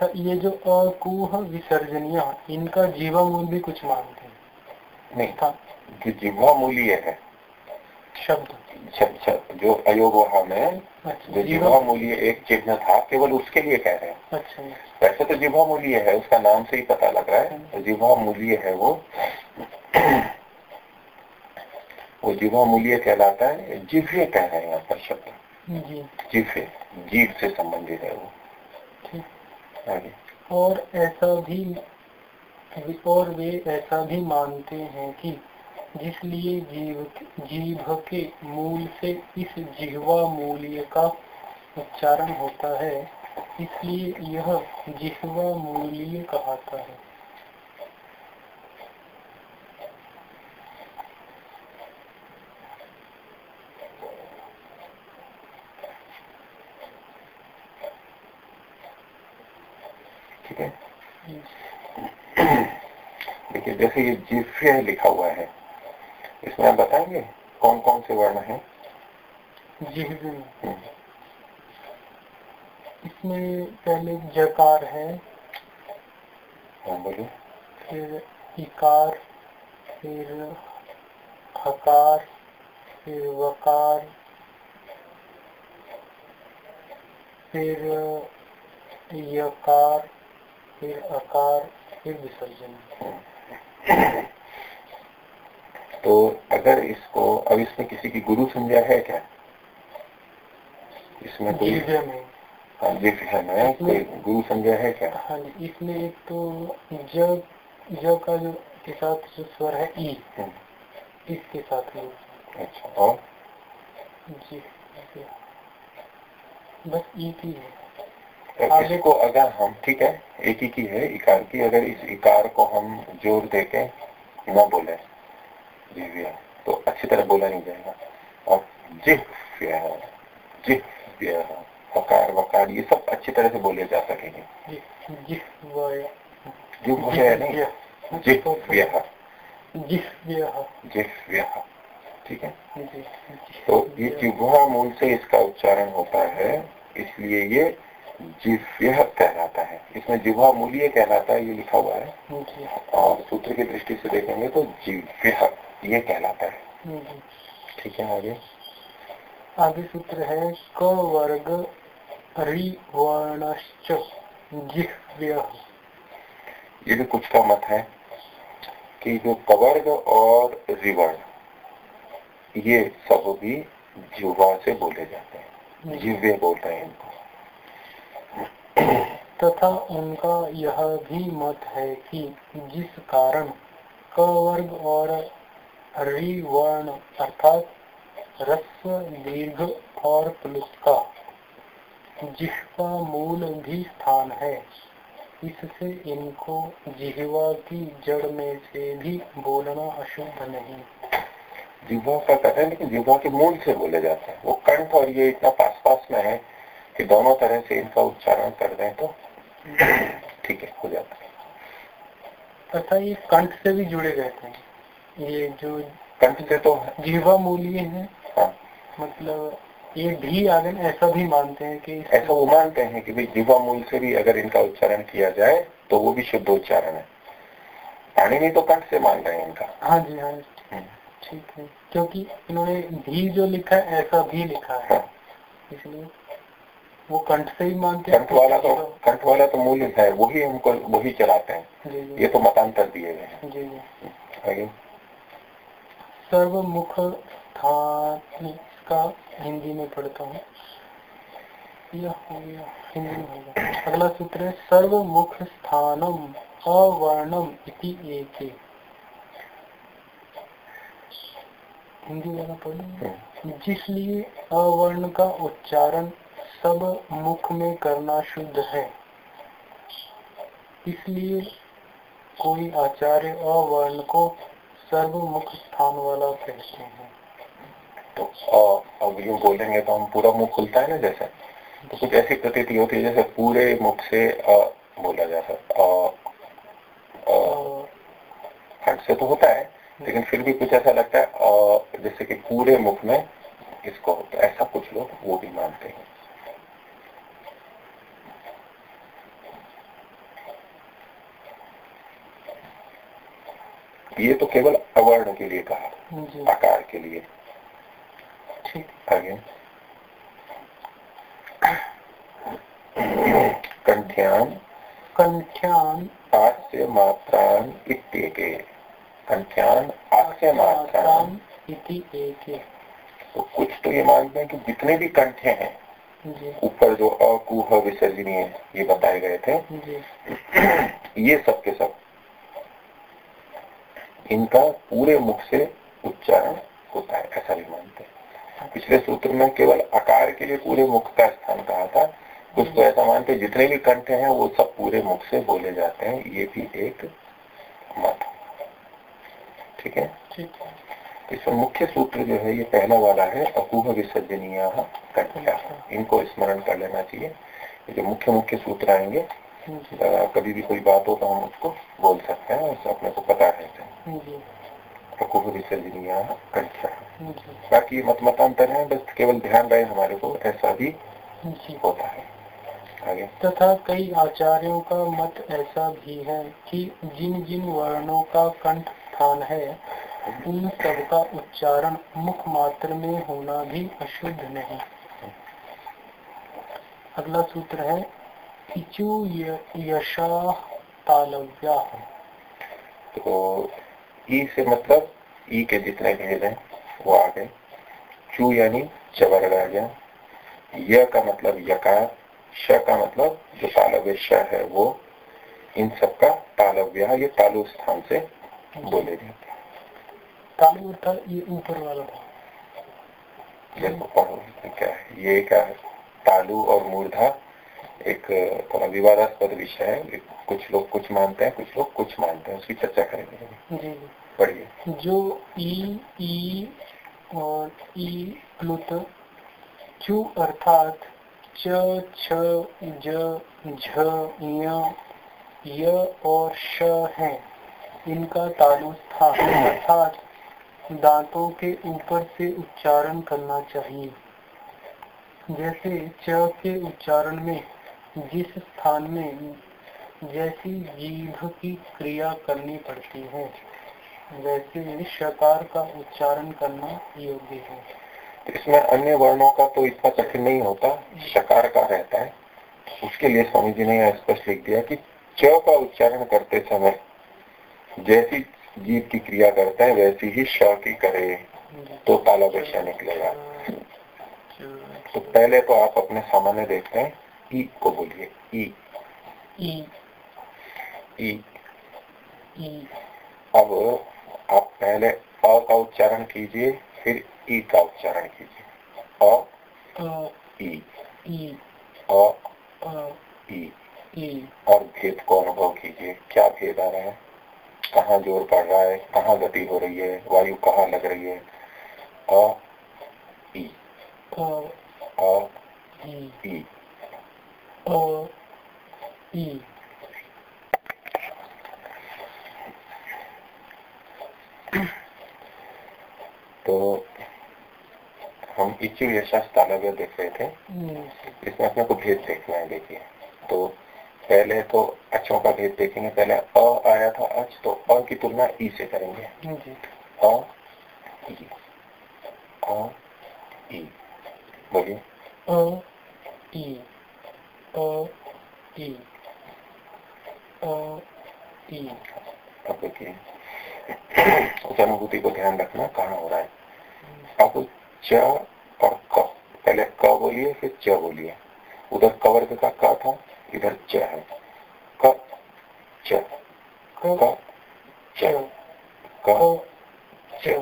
तो ये जो अकुह विसर्जनिया इनका जीवा मूल भी कुछ मानते हैं। नहीं था जो जिह्वा मूल्य है शब्द शब्द शब्द जो अयोग वहा में अच्छा, जो जिह्वा मूल्य एक चिन्ह था केवल उसके लिए कह रहे हैं। अच्छा। वैसे तो जिह्वा मूल्य है उसका नाम से ही पता लग रहा है। तो जिह्वा मूल्य है वो। वो जीवा मूल्य कहलाता है जिव्य कह रहे हैं यहाँ पर शब्द। जिव्य जीव से संबंधित है वो। आगे। और ऐसा भी और वे ऐसा भी मानते हैं कि जिसलिए जीव जीव के मूल से इस जिहवा मूल्य का उच्चारण होता है, इसलिए यह जिहवा मूल्य कहता है। ठीक है? देखिए, जैसे ये जिफ्य लिखा हुआ है इसमें आप बताएँगे? कौन कौन से वर्ण है? हम्म। इसमें पहले जकार है। हाँ बोलिए। फिर इकार फिर हकार फिर वकार फिर यकार फिर अकार फिर विसर्जन। तो अगर इसको अब इसमें किसी की गुरु संज्ञा है क्या? इसमें कोई हाँ दिव्य में कोई गुरु संज्ञा है क्या? हाँ जी इसमें एक तो ज ज का जो के साथ जो स्वर है ई हम्म। इसके साथ अच्छा और? जी बस ई की है। इसको अगर हम ठीक है एक ही की है इकार की अगर इस इकार को हम ज़ोर देके न बोले। दिव्या तो अच्छी तरह बोला नहीं जाएगा। और जिह्व्य जिह्व्य वकार वकार ये सब अच्छी तरह से बोले जा सकेंगे। ठीक है? तो ये जिह्वा मूल से इसका उच्चारण होता है इसलिए ये जिव्य कहलाता है। इसमें जिह्वा मूल्य कहलाता है ये लिखा हुआ है। और सूत्र की दृष्टि से देखेंगे तो जिव्य ये कहलाता है। ठीक है आगे। आगे सूत्र है क वर्ग रिवर्णश्च जिह्व्य ये भी कुछ का मत है कि जो कवर्ग और रिवर्ण ये सब भी जुवा से बोले जाते हैं। जिव्य बोलते हैं इनको। तथा उनका यह भी मत है कि जिस कारण क वर्ग और रि वर्ण अर्थात रस्व दीर्घ और प्लुत का जिसका मूल भी स्थान है। इससे इनको जिहवा की जड़ में से भी बोलना अशुद्ध नहीं। जिह्वा का कहते हैं लेकिन जिह्वा के मूल से बोले जाते हैं। वो कंठ और ये इतना पास पास में है कि दोनों तरह से इनका उच्चारण कर दें तो ठीक है हो जाता है। तथा ये कंठ से भी जुड़े रहते हैं। ये जो कंठ से तो जीवा मूल्य है हाँ। मतलब ये भी आगन ऐसा भी मानते हैं कि ऐसा वो मानते हैं कि भाई जीवा मूल से भी अगर इनका उच्चारण किया जाए तो वो भी शुद्ध उच्चारण है। पानी नहीं तो कंठ से मान रहे हैं इनका। हाँ जी हाँ हम्म। ठीक है। क्योंकि इन्होंने भी जो लिखा है ऐसा भी लिखा है। हाँ। इसलिए वो कंठ से ही मानते हैं। कंठ वाला तो कंठ वाला तो मूल्य है वही हमको वही चलाते हैं। ये तो मतांतर दिए गए हैं। जी जी। सर्वमुख स्थान का हिंदी में पढ़ता हूँ। यह हो गया हिंदी में होगा अगला सूत्र है सर्वमुख स्थानम अवर्णम इति एक। हिंदी वाला हम्म। जिसलिए अवर्ण का उच्चारण सब मुख में करना शुद्ध है, इसलिए कोई आचार्य अवर्ण को सर्वमुख स्थान वाला कहते हैं। तो अब यूँ बोलेंगे तो हम पूरा मुख खुलता है ना जैसे? तो कुछ ऐसी प्रतीति होती है जैसे पूरे मुख से आ, बोला जा सकता से तो होता है लेकिन फिर भी कुछ ऐसा लगता है जैसे कि पूरे मुख में इसको है। ऐसा कुछ लोग वो भी मानते हैं। ये तो केवल अवर्ण के लिए कहा आकार के लिए। ठीक। आगे। कंठ्यान। कंठ्यान। आस्य मात्रान इत्येके। कंठ्यान आस्य मात्रान इति एके। तो कुछ तो ये मानते हैं कि जितने भी कंठे हैं ऊपर जो अकुह विसर्जनीय ये बताए गए थे ये सब के सब इनका पूरे मुख से उच्चारण होता है ऐसा भी मानते हैं। पिछले सूत्र में केवल आकार के लिए पूरे मुख का स्थान कहा था कुछ तो ऐसा मानते जितने भी कंठ हैं वो सब पूरे मुख से बोले जाते हैं ये भी एक मत ठीक है? इसमें मुख्य सूत्र जो है ये पहला वाला है अपूह विसर्जनीय कंठ्या इनको स्मरण कर लेना चाहिए जो मुख्य मुख्य सूत्र आएँगे कभी भी कोई बात हो तो हम उसको बोल सकते हैं और अपने को पता रहता है। प्रकोप विसर्जनिया कंठा बाकी मत मतांतर है बस केवल ध्यान रहे हमारे को ऐसा भी होता है। आगे। तथा कई आचार्यों का मत ऐसा भी है कि जिन जिन वर्णों का कंठ स्थान है उन सब का उच्चारण मुख मात्र में होना भी अशुद्ध नहीं। अगला सूत्र है इचु यशा तालव्या तो ई से मतलब ई के जितने भेद हैं वो आ गए। चू यानी चवर आ गया। य का मतलब यकार श का मतलब जो तालव्य श है वो इन सब का तालव्य ये तालु स्थान से बोले जाते तालु अर्थात ये ऊपर वाला था क्या है? ये क्या है? तालु और मूर्धा एक थोड़ा विवादास्पद विषय है। कुछ लोग कुछ मानते हैं कुछ लोग कुछ मानते हैं। उसकी चर्चा करेंगे। पढ़िए। जो ई ई और ई प्लुत चु अर्थात च छ ज झ य और श है। इनका तालु स्थान अर्थात दांतों के ऊपर से उच्चारण करना चाहिए। जैसे च के उच्चारण में जिस स्थान में जैसी जीभ की क्रिया करनी पड़ती है वैसे शकार का उच्चारण करना योग्य है इसमें अन्य वर्णों का तो इतना कठिन नहीं होता शकार का रहता है उसके लिए स्वामी जी ने यह स्पष्ट लिख दिया कि च का उच्चारण करते समय जैसी जीव की क्रिया करता है वैसी ही श की करे तो ताला बच्चा निकलेगा तो पहले तो आप अपने सामान्य देखते हैं ई को बोलिए ई ई ई अब आप पहले अ का उच्चारण कीजिए फिर ई का उच्चारण कीजिए। अ ई। ई। अ ई। ई। और भेद को अनुभव कीजिए। क्या भेद आ रहा है? कहाँ ज़ोर पड़ रहा है? कहाँ गति हो रही है? वायु कहाँ लग रही है? अ ई। अ ई। अ ई तो हम इच्छु यशास तालव्य देख रहे थे। हम्म, इसमें अपने को भेद देखना है देखिए। तो पहले तो अच्छों का भेद देखेंगे पहले अ आया था अच तो अ की तुलना ई से करेंगे। अ ई। अ ई। बोलिए। अ ई। अ ई अ ई अब देखिए उस अनुभूति को ध्यान रखना कहाँ हो रहा है? अब च और क पहले क बोलिए फिर च बोलिए। उधर कवर्ग का क था इधर च है। क च। क क च। क क च।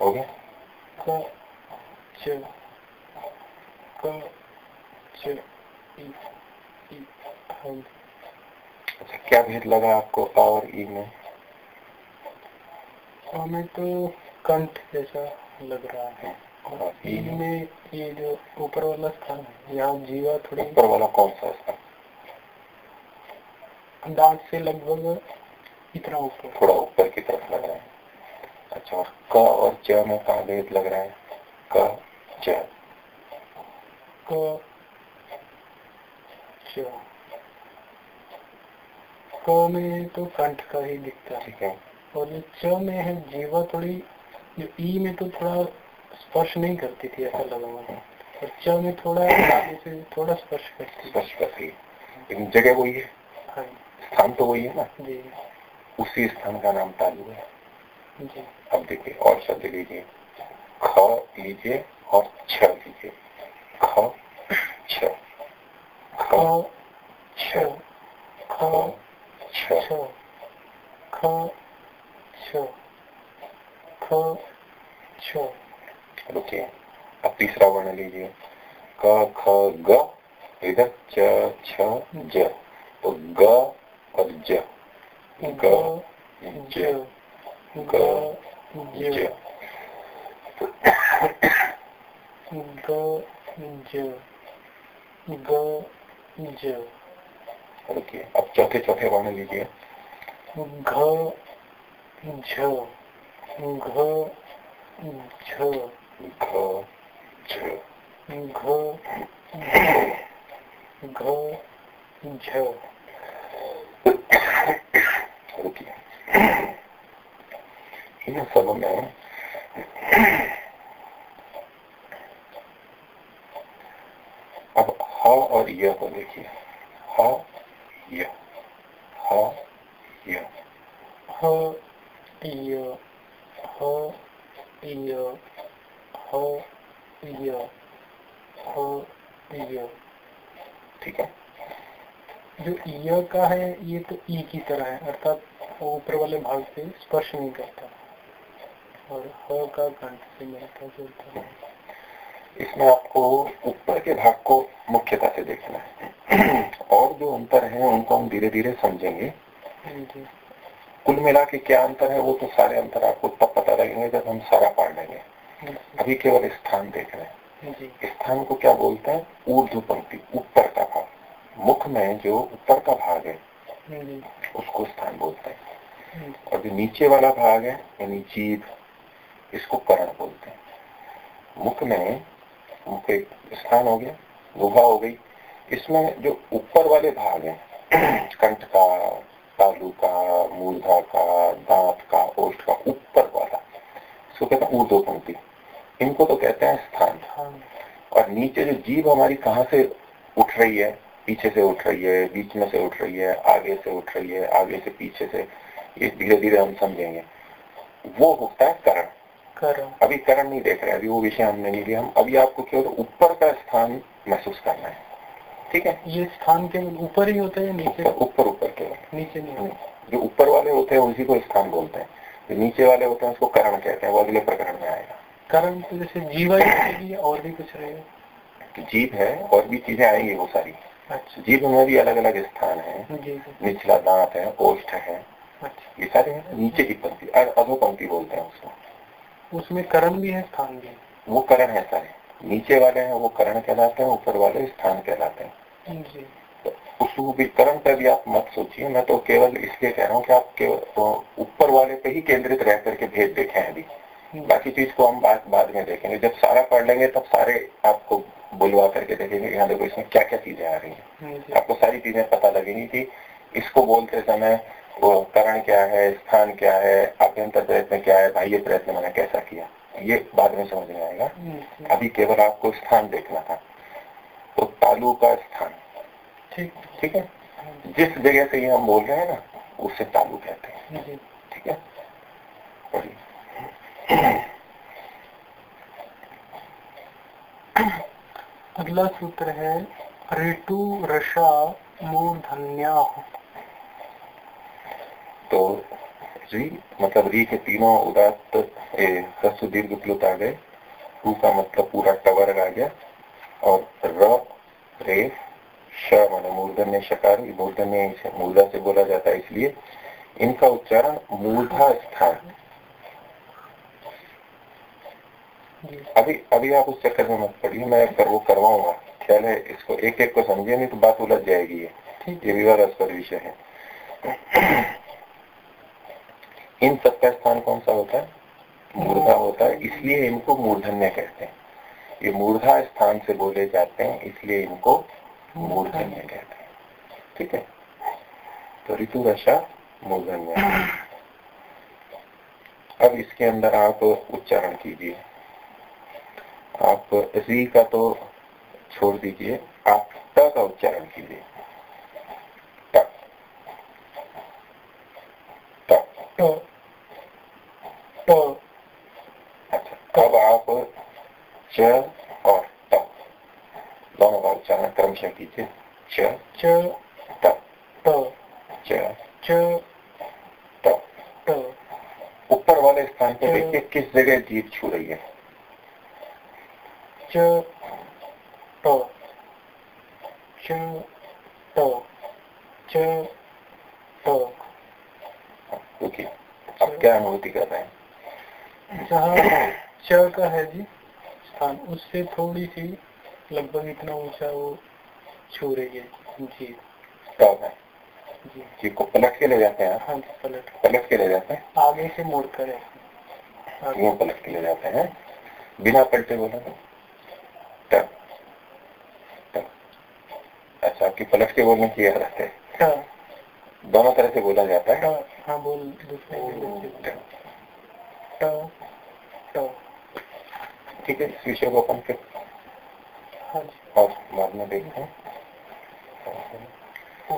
हो गया? क च क च ई ई हम अच्छा क्या भेद लगा आपको अ और ई में? हमें तो कंठ जैसा लग रहा है। और ई में? ये जो ऊपर वाला स्थान है यहाँ जीवा थोड़ी ऊपर वाला कौन सा है? दांत से लगभग इतना ऊपर। थोड़ा ऊपर की तरफ़ लग रहा है। अच्छा और क और च में कहा भेद लग रहा है? क च क च क में तो कंठ का ही दिखता है। और जो च में है जीवा थोड़ी जो ई में तो थोड़ा स्पर्श नहीं करती थी ऐसा लगा मुझे और च में थोड़ा जैसे थोड़ा स्पर्श करती स्पष्ट कर रही है। लेकिन जगह वही है। हाँ। स्थान तो वही है ना। जी। उसी स्थान का नाम तालु है। जी। अब देखिए और शब्द लीजिए। ख लीजिए और छ लीजिए। ख छ। ख छ। ख रुकिए। अब तीसरा वर्ण लीजिए। क, ख, ग, इधर च, छ, ज तो ग और ज। ग ज ग ज। ग ज ग, ज। रुकिए अब चौथे चौथे वर्ण लीजिए। घ झ घ झ घ झ घ घ झ इन सब में अब ह और य को देखिए। ठीक है? जो य का है, ये तो ई की तरह है, अर्थात ऊपर वाले भाग से स्पर्श नहीं करता। और ह का कंठ से मिलता जुलता है? इसमें आपको ऊपर के भाग को मुख्यता से देखना है। और जो अंतर है उनको हम धीरे धीरे समझेंगे कुल मिला के क्या अंतर है वो तो सारे अंतर आपको तब पता लगेंगे जब हम सारा पढ़ लेंगे। अभी केवल स्थान देख रहे हैं। स्थान को क्या बोलते हैं? ऊर्ध्व पंक्ति ऊपर का भाग। मुख में जो ऊपर का भाग है उसको स्थान बोलते हैं। और जो नीचे वाला भाग है यानी जीभ इसको करण बोलते हैं। मुख में मुख एक स्थान हो गया गुहा हो गई इसमें जो ऊपर वाले भाग हैं कंठ का तालू का मूलधा का दांत का ओष्ठ का ऊपर वाला इसको कहते हैं ऊर्दो पंक्ति इनको तो कहते हैं स्थान। और नीचे जो जीभ हमारी कहाँ से उठ रही है पीछे से उठ रही है बीच में से उठ रही है आगे से उठ रही है आगे से पीछे से ये धीरे धीरे हम समझेंगे। वो होता है करण। करण। अभी करण नहीं देख रहे अभी वो विषय हमने नहीं लिया हम अभी आपको केवल ऊपर का स्थान महसूस करना है। ठीक है? ये स्थान के ऊपर ही होता है नीचे? ऊपर ऊपर के। नीचे नहीं जो ऊपर वाले होते हैं उसी को स्थान बोलते हैं। जो नीचे वाले होते हैं उसको करण कहते हैं। वो अगले प्रकरण में आएगा। करण तो जैसे जीवा ही और भी कुछ रहेगा जीव है और भी चीज़ें आएँगी वो सारी। अच्छा। जीव में भी अलग अलग स्थान है। निचला दांत है ओष्ठ है। अच्छा। ये सारे हैं नीचे की पंक्ति अधो पंक्ति बोलते हैं उसको। उसमें कर्म भी है स्थान भी वो करण है सारे। नीचे वाले हैं वो करण कहलाते हैं ऊपर वाले स्थान कहलाते हैं। तो उसको भी करण पे भी आप मत सोचिए मैं तो केवल इसलिए कह रहा हूँ कि आप तो ऊपर वाले पे ही केंद्रित रह करके भेद देखे हैं अभी बाकी चीज़ को हम बाद बाद में देखेंगे। जब सारा पढ़ लेंगे तब सारे आपको बुलवा करके देखेंगे यहाँ देखो इसमें क्या क्या चीज़ें आ रही हैं। आपको सारी चीज़ें पता लगेंगी कि इसको बोलते समय वो करण क्या है स्थान क्या है आभ्यंतर प्रयत्न क्या है बाह्य प्रयत्न मैंने कैसा किया। ये बाद में समझ में आएगा। अभी केवल आपको स्थान देखना था। तो तालु का स्थान। ठीक। ठीक है? जिस जगह से ये हम बोल रहे हैं ना उसे तालु कहते हैं। ठीक है? अगला सूत्र है ऋतु रसा मूर्धन्या तो री मतलब री के तीनों ह्रस्व दीर्घ प्लुत आ गए। टू का मतलब पूरा टवर आ गया। और र रे श माने मूर्धन्य शकार मूर्धन्य मूर्धा से बोला जाता है इसलिए। इनका उच्चारण मूर्धा स्थान। अभी अभी आप उस चक्कर में मत पड़िए मैं कर वो करवाऊँगा। ख्याल है इसको एक एक को समझिए नहीं तो बात उलझ जाएगी। ये ये विवादास्पद विषय है। इन सबका स्थान कौन सा होता है? मूर्धा होता है, इसलिए इनको मूर्धन्य कहते हैं। ये मूर्धा स्थान से बोले जाते हैं, इसलिए इनको मूर्धन्य कहते हैं। ठीक है? तो ऋतु दशा मूर्धन्य अब इसके अंदर आप उच्चारण कीजिए। आप री का तो छोड़ दीजिए, आप का उच्चारण कीजिए ट ट तो तो अच्छा आप च और ट दोनों का उच्चारण क्रमशः कीजिए च च ट तो च च ट तो ऊपर वाले स्थान पर देखिए किस जगह जीभ छू रही है च तो च तो च तो देखिए अब क्या अनुभूति कर रहे हैं? जहाँ च का है जी स्थान उससे थोड़ी सी लगभग इतना ऊँचा वो छू रही है जी। टॉप है। जी। को पलट के ले जाते हैं हाँ जी पलट। पलट के ले जाते हैं? आगे से मोड़ कर है। यूँ पलट के ले जाते हैं। बिना पलटे बोला तो? टक टक अच्छा आपकी पलट के बोलने की आदत है। ट दोनों तरह से बोला जाता है। ट हाँ बोल दूसरे ठीक है इस विषय को अपन के हाँ और बाद में देखते हैं। ओ